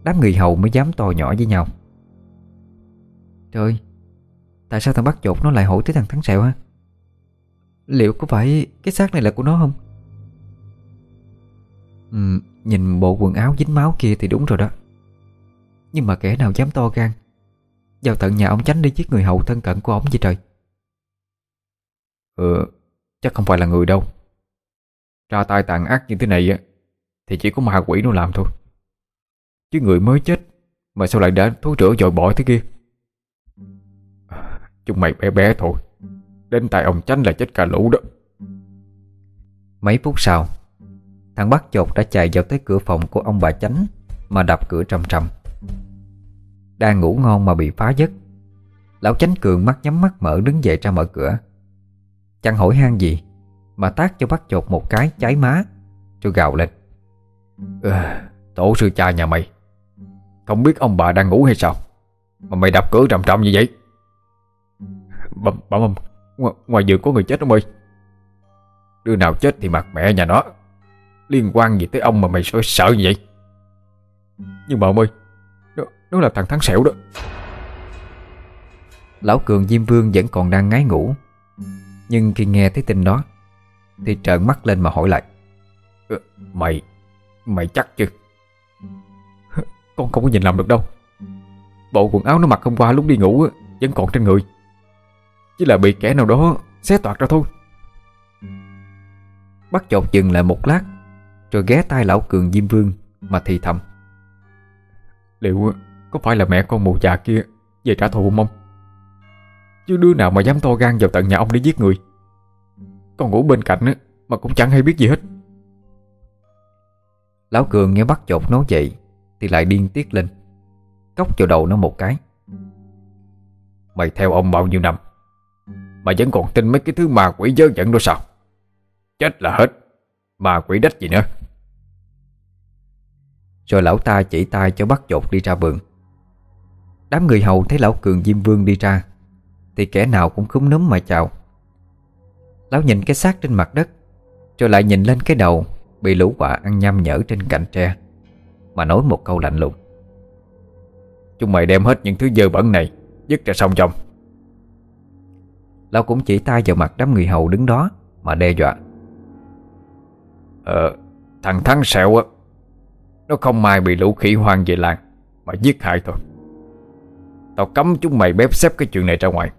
Đám người hầu mới dám to nhỏ với nhau. Trời Tại sao thằng bác chột nó lại hỏi tới thằng Thắng Sẹo ha Liệu có phải cái xác này là của nó không? Ừ, Nhìn bộ quần áo dính máu kia thì đúng rồi đó. Nhưng mà kẻ nào dám to gan vào tận nhà ông tránh đi giết người hầu thân cận của ông vậy trời. Ừ Chắc không phải là người đâu. Ra tay tàn ác như thế này á Thì chỉ có ma quỷ nó làm thôi. Chứ người mới chết Mà sao lại đã thối rửa dội bỏ thế kia? Chúng mày bé bé thôi Đến tại ông tránh là chết cả lũ đó. Mấy phút sau Thằng bắt chột đã chạy vào tới cửa phòng của ông bà chánh Mà đập cửa trầm trầm đang ngủ ngon mà bị phá giấc. Lão chánh cường mắt nhắm mắt mở đứng dậy ra mở cửa. Chẳng hỏi han gì Mà tác cho bắt chột một cái cháy má Rồi gào lên. Ừ, Tổ sư cha nhà mày Không biết ông bà đang ngủ hay sao Mà mày đập cửa trầm trầm như vậy? Bầm bầm ngoài, ngoài giường có người chết ông ơi Đứa nào chết thì mặt mẹ nhà nó Liên quan gì tới ông mà mày sợ, sợ như vậy? Nhưng mà ông ơi nó, nó là thằng Thắng Sẹo đó. Lão Cường Diêm Vương vẫn còn đang ngái ngủ. Nhưng khi nghe thấy tin đó Thì trợn mắt lên mà hỏi lại. Ừ, Mày Mày chắc chứ? Con không có nhìn lầm được đâu. Bộ quần áo nó mặc hôm qua lúc đi ngủ Vẫn còn trên người. Chỉ là bị kẻ nào đó xé toạc ra thôi. Bắt chột dừng lại một lát Rồi ghé tai lão cường Diêm Vương Mà thì thầm. Liệu có phải là mẹ con mù già kia Về trả thù không Chứ đứa nào mà dám to gan vào tận nhà ông để giết người. Con ngủ bên cạnh á Mà cũng chẳng hay biết gì hết. Lão Cường nghe bắt chột nói vậy Thì lại điên tiết lên. Cốc vào đầu nó một cái. Mày theo ông bao nhiêu năm? Mà vẫn còn tin mấy cái thứ ma quỷ dơ dẫn đó sao? Chết là hết. Ma quỷ đách gì nữa? Rồi lão ta chỉ tay cho bắt chột đi ra vườn Đám người hầu thấy lão cường Diêm Vương đi ra, Thì kẻ nào cũng khúm núm mà chào. Lão nhìn cái xác trên mặt đất, Rồi lại nhìn lên cái đầu Bị lũ quạ ăn nhăm nhở trên cạnh tre, Mà nói một câu lạnh lùng. Chúng mày đem hết những thứ dơ bẩn này Dứt ra sông trong. Lão cũng chỉ tay vào mặt đám người hầu đứng đó Mà đe dọa. Ờ Thằng Thắng Sẹo á, Nó không may bị lũ khỉ hoang về làng, Mà giết hại thôi. Tao cấm chúng mày bếp xếp cái chuyện này ra ngoài.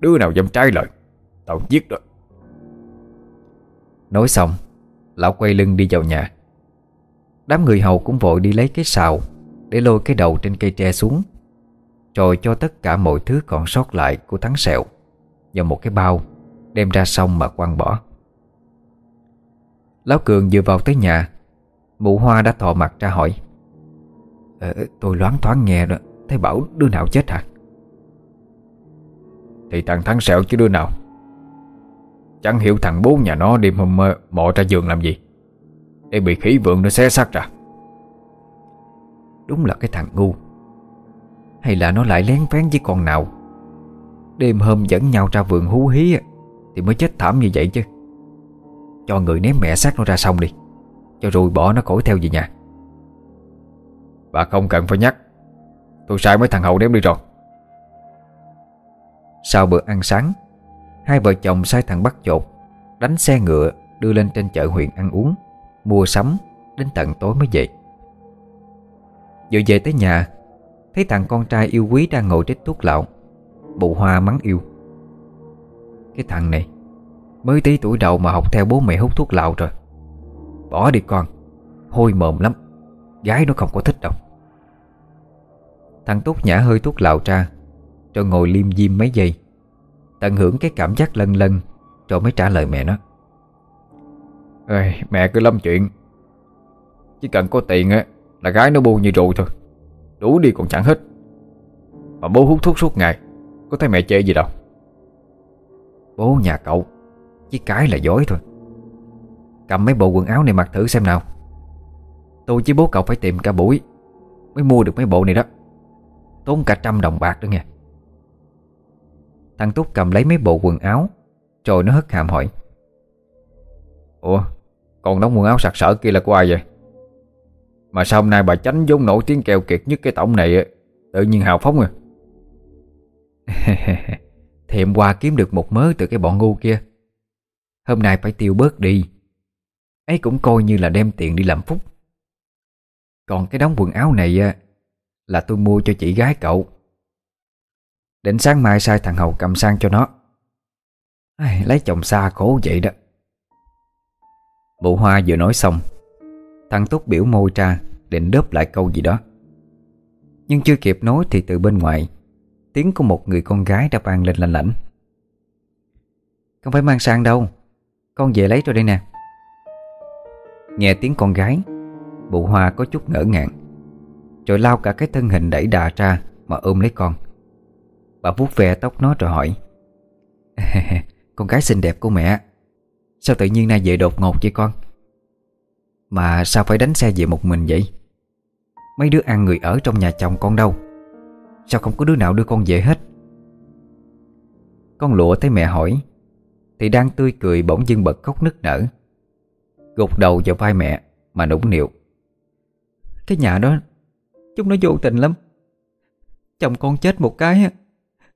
Đứa nào dám trái lời Tao giết đó. Nói xong Lão quay lưng đi vào nhà. Đám người hầu cũng vội đi lấy cái xào Để lôi cái đầu trên cây tre xuống Rồi cho tất cả mọi thứ còn sót lại Của thắng sẹo Vào một cái bao Đem ra sông mà quăng bỏ. Lão Cường vừa vào tới nhà Mụ Hoa đã thò mặt ra hỏi ờ, Tôi loáng thoáng nghe đó thế bảo đứa nào chết hả? Thì thằng Thắng Sẹo chứ đứa nào? Chẳng hiểu thằng bố nhà nó đêm hôm mơ mò ra giường làm gì. Để bị khỉ vượng nó xé xác ra. Đúng là cái thằng ngu. Hay là nó lại lén phén với con nào? Đêm hôm dẫn nhau ra vườn hú hí Thì mới chết thảm như vậy chứ. Cho người ném mẹ xác nó ra xong đi, Cho rồi bỏ nó khỏi theo về nhà. Bà không cần phải nhắc. Tôi sai mấy thằng hậu ném đi rồi. Sau bữa ăn sáng, Hai vợ chồng sai thằng bắt chột Đánh xe ngựa đưa lên trên chợ huyện ăn uống, Mua sắm Đến tận tối mới về. Vừa về tới nhà, Thấy thằng con trai yêu quý đang ngồi trích thuốc lạo Bụ hoa mắng yêu. Cái thằng này Mới tí tuổi đầu mà học theo bố mẹ hút thuốc lạo rồi. Bỏ đi con, Hôi mồm lắm, Gái nó không có thích đâu. Thằng Túc nhả hơi thuốc lạo ra Rồi ngồi liêm diêm mấy giây. Tận hưởng cái cảm giác lân lân Rồi mới trả lời mẹ nó. Ê, Mẹ cứ lâm chuyện. Chỉ cần có tiền á Là gái nó bu như rượu thôi. Đủ đi còn chẳng hết. Mà bố hút thuốc suốt ngày Có thấy mẹ chê gì đâu. Bố nhà cậu Chỉ cái là dối thôi. Cầm mấy bộ quần áo này mặc thử xem nào. Tôi với bố cậu phải tìm cả buổi Mới mua được mấy bộ này đó Tốn cả trăm đồng bạc đó nghe. Thằng Túc cầm lấy mấy bộ quần áo, Rồi nó hất hàm hỏi, Ủa, Còn đóng quần áo sặc sỡ kia là của ai vậy? Mà sao hôm nay bà tránh vốn nổi tiếng kèo kiệt nhất cái tổng này Tự nhiên hào phóng rồi. Thì hôm qua kiếm được một mớ từ cái bọn ngu kia. Hôm nay phải tiêu bớt đi. Ấy cũng coi như là đem tiền đi làm phúc. Còn cái đóng quần áo này là tôi mua cho chị gái cậu. Định sáng mai sai thằng Hầu cầm sang cho nó. Ai, Lấy chồng xa khổ vậy đó. Bộ hoa vừa nói xong Thằng Túc biểu môi ra Định đớp lại câu gì đó. Nhưng chưa kịp nói thì từ bên ngoài Tiếng của một người con gái đã vang lên lành lãnh Không phải mang sang đâu Con về lấy rồi đây nè. Nghe tiếng con gái Bụ hoa có chút ngỡ ngàng. Rồi lao cả cái thân hình đẩy đà ra Mà ôm lấy con. Bà vuốt ve tóc nó rồi hỏi, Con gái xinh đẹp của mẹ, Sao tự nhiên nay về đột ngột vậy con? Mà sao phải đánh xe về một mình vậy? Mấy đứa ăn người ở trong nhà chồng con đâu? Sao không có đứa nào đưa con về hết? Con lụa thấy mẹ hỏi, Thì đang tươi cười bỗng dưng bật khóc nức nở. Gục đầu vào vai mẹ Mà nũng nịu, Cái nhà đó Chúng nó vô tình lắm. Chồng con chết một cái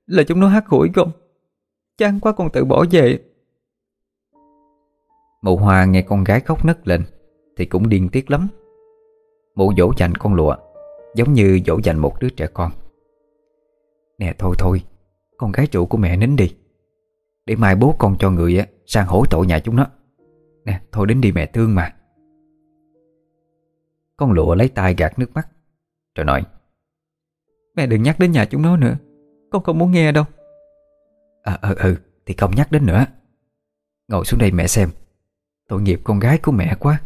Là chúng nó hát hủi con. Chán quá con tự bỏ về. Mụ Hoa nghe con gái khóc nấc lên, Thì cũng điên tiết lắm. Mụ dỗ dành con lụa, Giống như dỗ dành một đứa trẻ con. Nè, thôi thôi, Con gái trụ của mẹ nín đi. Để mai bố con cho người á, sang hổ tội nhà chúng nó. Nè, thôi, đến đi mẹ thương mà. Con lụa lấy tay gạt nước mắt. Rồi nói Mẹ đừng nhắc đến nhà chúng nó nữa. Con không muốn nghe đâu. À ừ ừ thì không nhắc đến nữa. Ngồi xuống đây mẹ xem. Tội nghiệp con gái của mẹ quá.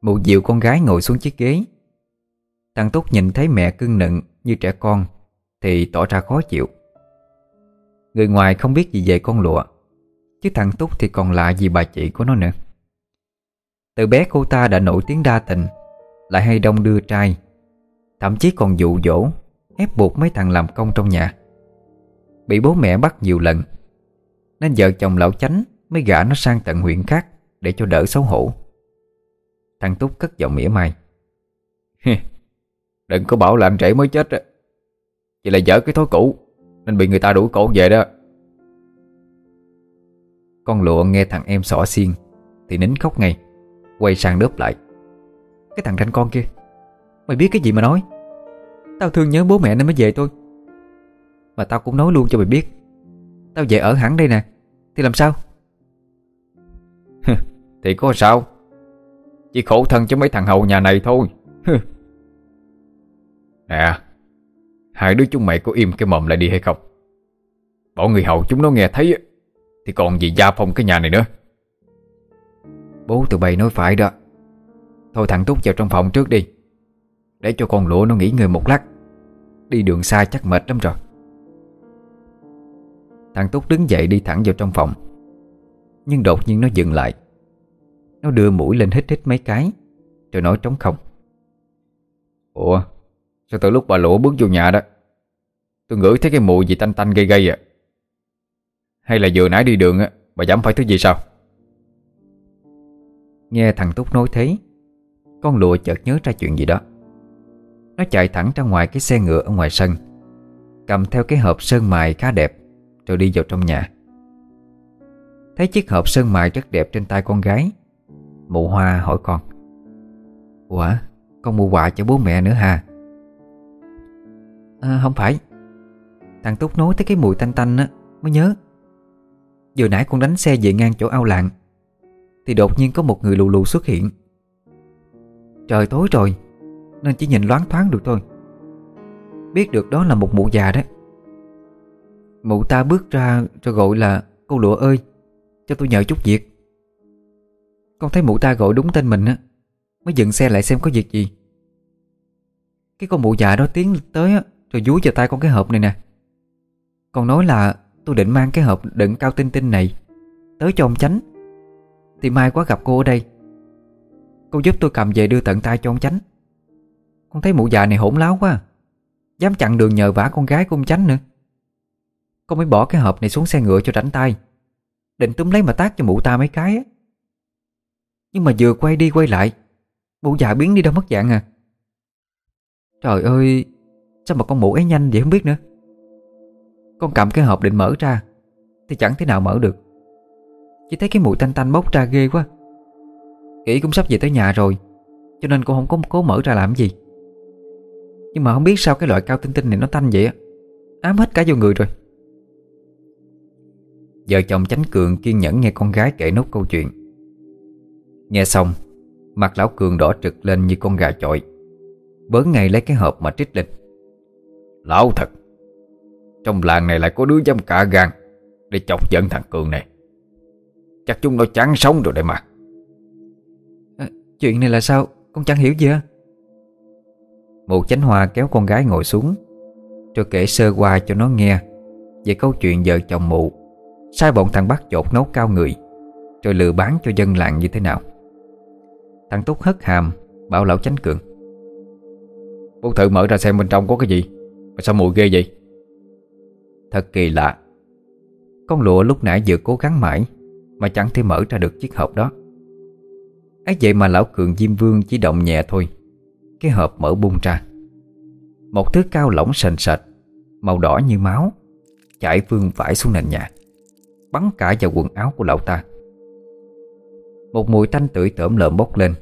Mụ dịu con gái ngồi xuống chiếc ghế. Thằng Túc nhìn thấy mẹ cưng nựng như trẻ con Thì tỏ ra khó chịu. Người ngoài không biết gì về con lụa Chứ thằng Túc thì còn lạ gì bà chị của nó nữa. Từ bé cô ta đã nổi tiếng đa tình lại hay đông đưa trai. Thậm chí còn dụ dỗ, Ép buộc mấy thằng làm công trong nhà. Bị bố mẹ bắt nhiều lần, Nên vợ chồng lão chánh Mới gả nó sang tận huyện khác Để cho đỡ xấu hổ. Thằng Túc cất giọng mỉa mai. Đừng có bảo là anh rể mới chết á. Chỉ là dở cái thói cũ, Nên bị người ta đuổi cổ về đó. Con lụa nghe thằng em xỏ xiên, Thì nín khóc ngay, Quay sang đớp lại. Cái thằng ranh con kia. Mày biết cái gì mà nói? Tao thương nhớ bố mẹ nên mới về thôi. Mà tao cũng nói luôn cho mày biết. Tao về ở hẳn đây nè. Thì làm sao? Thì có sao? Chỉ khổ thân cho mấy thằng hậu nhà này thôi. Nè, Hai đứa chúng mày có im cái mồm lại đi hay không? Bọn người hậu chúng nó nghe thấy Thì còn gì gia phong cái nhà này nữa? Bố tụi bay nói phải đó. Thôi thằng Túc vào trong phòng trước đi. Để cho con lụa nó nghỉ ngơi một lát. Đi đường xa chắc mệt lắm rồi. Thằng Túc đứng dậy đi thẳng vào trong phòng. Nhưng đột nhiên nó dừng lại. Nó đưa mũi lên hít hít mấy cái, Rồi nói trống không. Ủa, Sao từ lúc bà lũa bước vô nhà đó? Tôi ngửi thấy cái mùi gì tanh tanh gây gây à. Hay là vừa nãy đi đường á, Bà dám phải thứ gì sao? Nghe thằng Túc nói thế con lụa chợt nhớ ra chuyện gì đó. Nó chạy thẳng ra ngoài cái xe ngựa ở ngoài sân Cầm theo cái hộp sơn mài khá đẹp Rồi đi vào trong nhà. Thấy chiếc hộp sơn mài rất đẹp trên tay con gái Mụ Hoa hỏi con Ủa Con mua quà cho bố mẹ nữa hả? À, Không phải. Thằng Túc nói tới cái mùi tanh tanh á Mới nhớ. Vừa nãy con đánh xe về ngang chỗ ao làng Thì đột nhiên có một người lù lù xuất hiện. Trời tối rồi, Nên chỉ nhìn loáng thoáng được thôi. Biết được đó là một mụ già đó Mụ ta bước ra rồi gọi là, Cô lụa ơi, Cho tôi nhờ chút việc. Con thấy mụ ta gọi đúng tên mình á, Mới dừng xe lại xem có việc gì. Cái con mụ già đó tiến tới á, Rồi dúi vào tay con cái hộp này nè. Con nói là, tôi định mang cái hộp đựng cao tinh tinh này Tới cho ông Chánh. Thì mai quá gặp cô ở đây. Cô giúp tôi cầm về đưa tận tay cho ông Chánh. Con thấy mụ già này hỗn láo quá à. Dám chặn đường nhờ vả con gái của ông Chánh nữa. Con mới bỏ cái hộp này xuống xe ngựa cho rảnh tay. Định túm lấy mà tác cho mụ ta mấy cái á. Nhưng mà vừa quay đi quay lại, Mụ già biến đi đâu mất dạng à. Trời ơi, Sao mà con mụ ấy nhanh vậy không biết nữa. Con cầm cái hộp định mở ra, Thì chẳng thể nào mở được. Chỉ thấy cái mùi tanh tanh bốc ra ghê quá. Kỷ cũng sắp về tới nhà rồi, Cho nên cô không có cố mở ra làm gì. Nhưng mà không biết sao cái loại cao tinh tinh này nó tanh vậy á, Ám hết cả vô người rồi. Vợ chồng Chánh Cường kiên nhẫn nghe con gái kể nốt câu chuyện. Nghe xong, Mặt lão Cường đỏ trực lên như con gà chọi, Bớn ngay lấy cái hộp mà trích lên. Lão thật, Trong làng này lại có đứa dám cả gan Để chọc giận thằng Cường này. Chắc chúng nó chán sống rồi đây mà. Chuyện này là sao? Con chẳng hiểu gì à Mụ chánh hoa kéo con gái ngồi xuống, Rồi kể sơ qua cho nó nghe Về câu chuyện vợ chồng mụ. Sai bọn thằng bắt chột nấu cao người, Rồi lừa bán cho dân làng như thế nào. Thằng Túc hất hàm, Bảo lão chánh cường, Bố thử mở ra xem bên trong có cái gì, Mà sao mùi ghê vậy? Thật kỳ lạ, Con lụa lúc nãy vừa cố gắng mãi, Mà chẳng thể mở ra được chiếc hộp đó ấy vậy mà lão cường Diêm Vương chỉ động nhẹ thôi. Cái hộp mở bung ra. Một thứ cao lỏng sền sệt, Màu đỏ như máu Chảy vương vãi xuống nền nhà, Bắn cả vào quần áo của lão ta. Một mùi tanh tưởi tởm lợm bốc lên,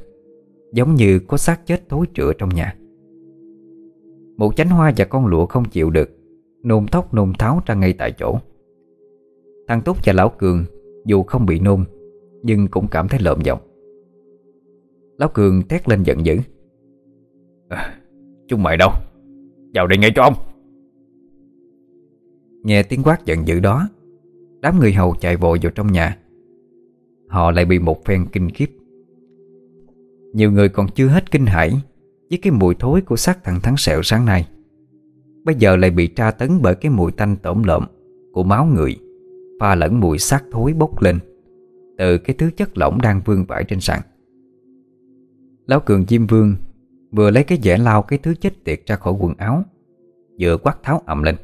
Giống như có xác chết thối rữa trong nhà. Một chánh hoa và con lụa không chịu được, Nôn tóc nôn tháo ra ngay tại chỗ. Thằng Túc và Lão Cường Dù không bị nôn, Nhưng cũng cảm thấy lợm giọng. Lão Cường thét lên giận dữ. À, Chúng mày đâu? Vào đây ngay cho ông. Nghe tiếng quát giận dữ đó Đám người hầu chạy vội vào trong nhà. Họ lại bị một phen kinh khiếp. Nhiều người còn chưa hết kinh hãi Với cái mùi thối của xác thằng Thắng Sẹo sáng nay. Bây giờ lại bị tra tấn bởi cái mùi tanh tổm lợm Của máu người Pha lẫn mùi xác thối bốc lên Từ cái thứ chất lỏng đang vương vãi trên sàn Lão Cường Diêm Vương Vừa lấy cái dẻ lao cái thứ chết tiệt ra khỏi quần áo Vừa quát tháo ầm lên.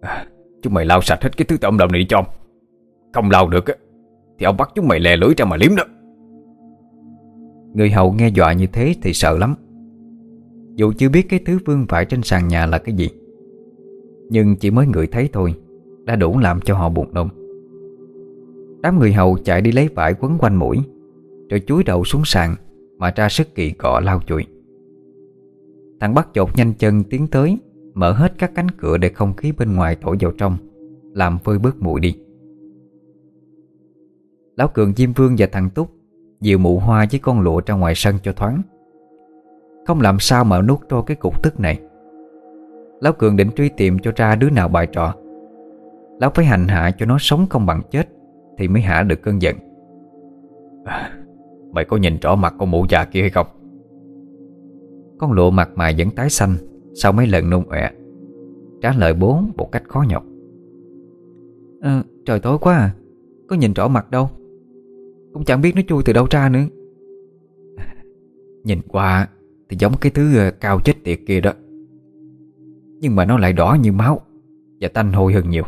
À, Chúng mày lau sạch hết cái thứ tổm lợm này đi cho ông. Không lau được á Thì ông bắt chúng mày lè lưỡi ra mà liếm đó. Người hầu nghe dọa như thế thì sợ lắm. Dù chưa biết cái thứ vương vãi trên sàn nhà là cái gì Nhưng chỉ mới ngửi thấy thôi Đã đủ làm cho họ buồn nôn. Đám người hầu chạy đi lấy vải quấn quanh mũi rồi chúi đầu xuống sàn Mà ra sức kỳ cọ lau chùi. Thằng bắt chột nhanh chân tiến tới Mở hết các cánh cửa để không khí bên ngoài thổi vào trong Làm phơi bớt mùi đi. Lão Cường Diêm Vương và thằng Túc Dìu mụ hoa với con lụa ra ngoài sân cho thoáng. Không làm sao mà nuốt trôi cái cục tức này. Lão Cường định truy tìm cho ra đứa nào bài trò Lão phải hành hạ cho nó sống không bằng chết Thì mới hạ được cơn giận. à, Mày có nhìn rõ mặt con mụ già kia hay không? Con lụa mặt mày vẫn tái xanh Sau mấy lần nôn ọe. Trả lời bố một cách khó nhọc. À, Trời tối quá à Có nhìn rõ mặt đâu. Cũng chẳng biết nó chui từ đâu ra nữa. Nhìn qua Thì giống cái thứ ờ, cao chết tiệt kia đó. Nhưng mà nó lại đỏ như máu Và tanh hôi hơn nhiều.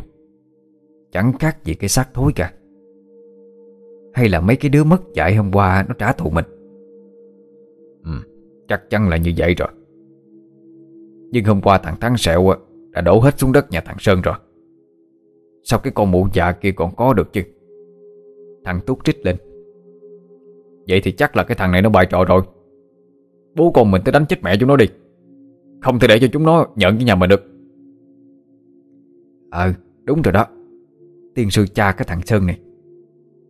Chẳng khác gì cái xác thối cả hay là mấy cái đứa mất dạy hôm qua Nó trả thù mình? Ừ Chắc chắn là như vậy rồi. Nhưng hôm qua thằng Thắng Sẹo Đã đổ hết xuống đất nhà thằng Sơn rồi. Sao cái con mụ già kia còn có được chứ? Thằng Túc trích lên. Vậy thì chắc là cái thằng này nó bài trò rồi. Bố con mình tới đánh chết mẹ chúng nó đi. Không thể để cho chúng nó nhận cái nhà mình được. Ờ đúng rồi đó. Tiên sư cha cái thằng Sơn này.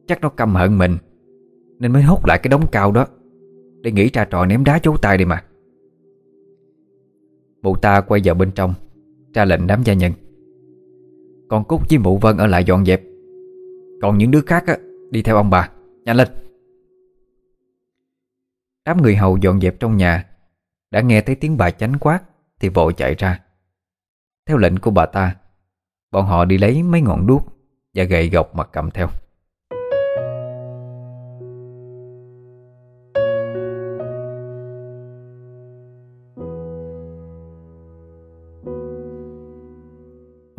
Chắc nó căm hận mình Nên mới hút lại cái đống cao đó Để nghĩ ra trò ném đá chấu tay đi mà. Mụ ta quay vào bên trong Ra lệnh đám gia nhân. Còn Cúc với mụ Vân ở lại dọn dẹp. Còn những đứa khác á, đi theo ông bà Nhanh lên. Đám người hầu dọn dẹp trong nhà Đã nghe thấy tiếng bà chánh quát Thì vội chạy ra. Theo lệnh của bà ta Bọn họ đi lấy mấy ngọn đuốc Và gậy gộc mà cầm theo.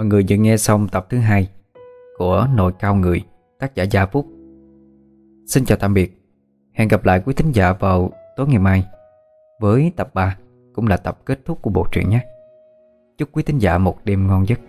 Mọi người vừa nghe xong tập thứ hai Của Nội Cao Người, Tác giả Gia Phúc. Xin chào tạm biệt. Hẹn gặp lại quý thính giả vào tối ngày mai Với tập 3 Cũng là tập kết thúc của bộ truyện nhé. Chúc quý thính giả một đêm ngon giấc.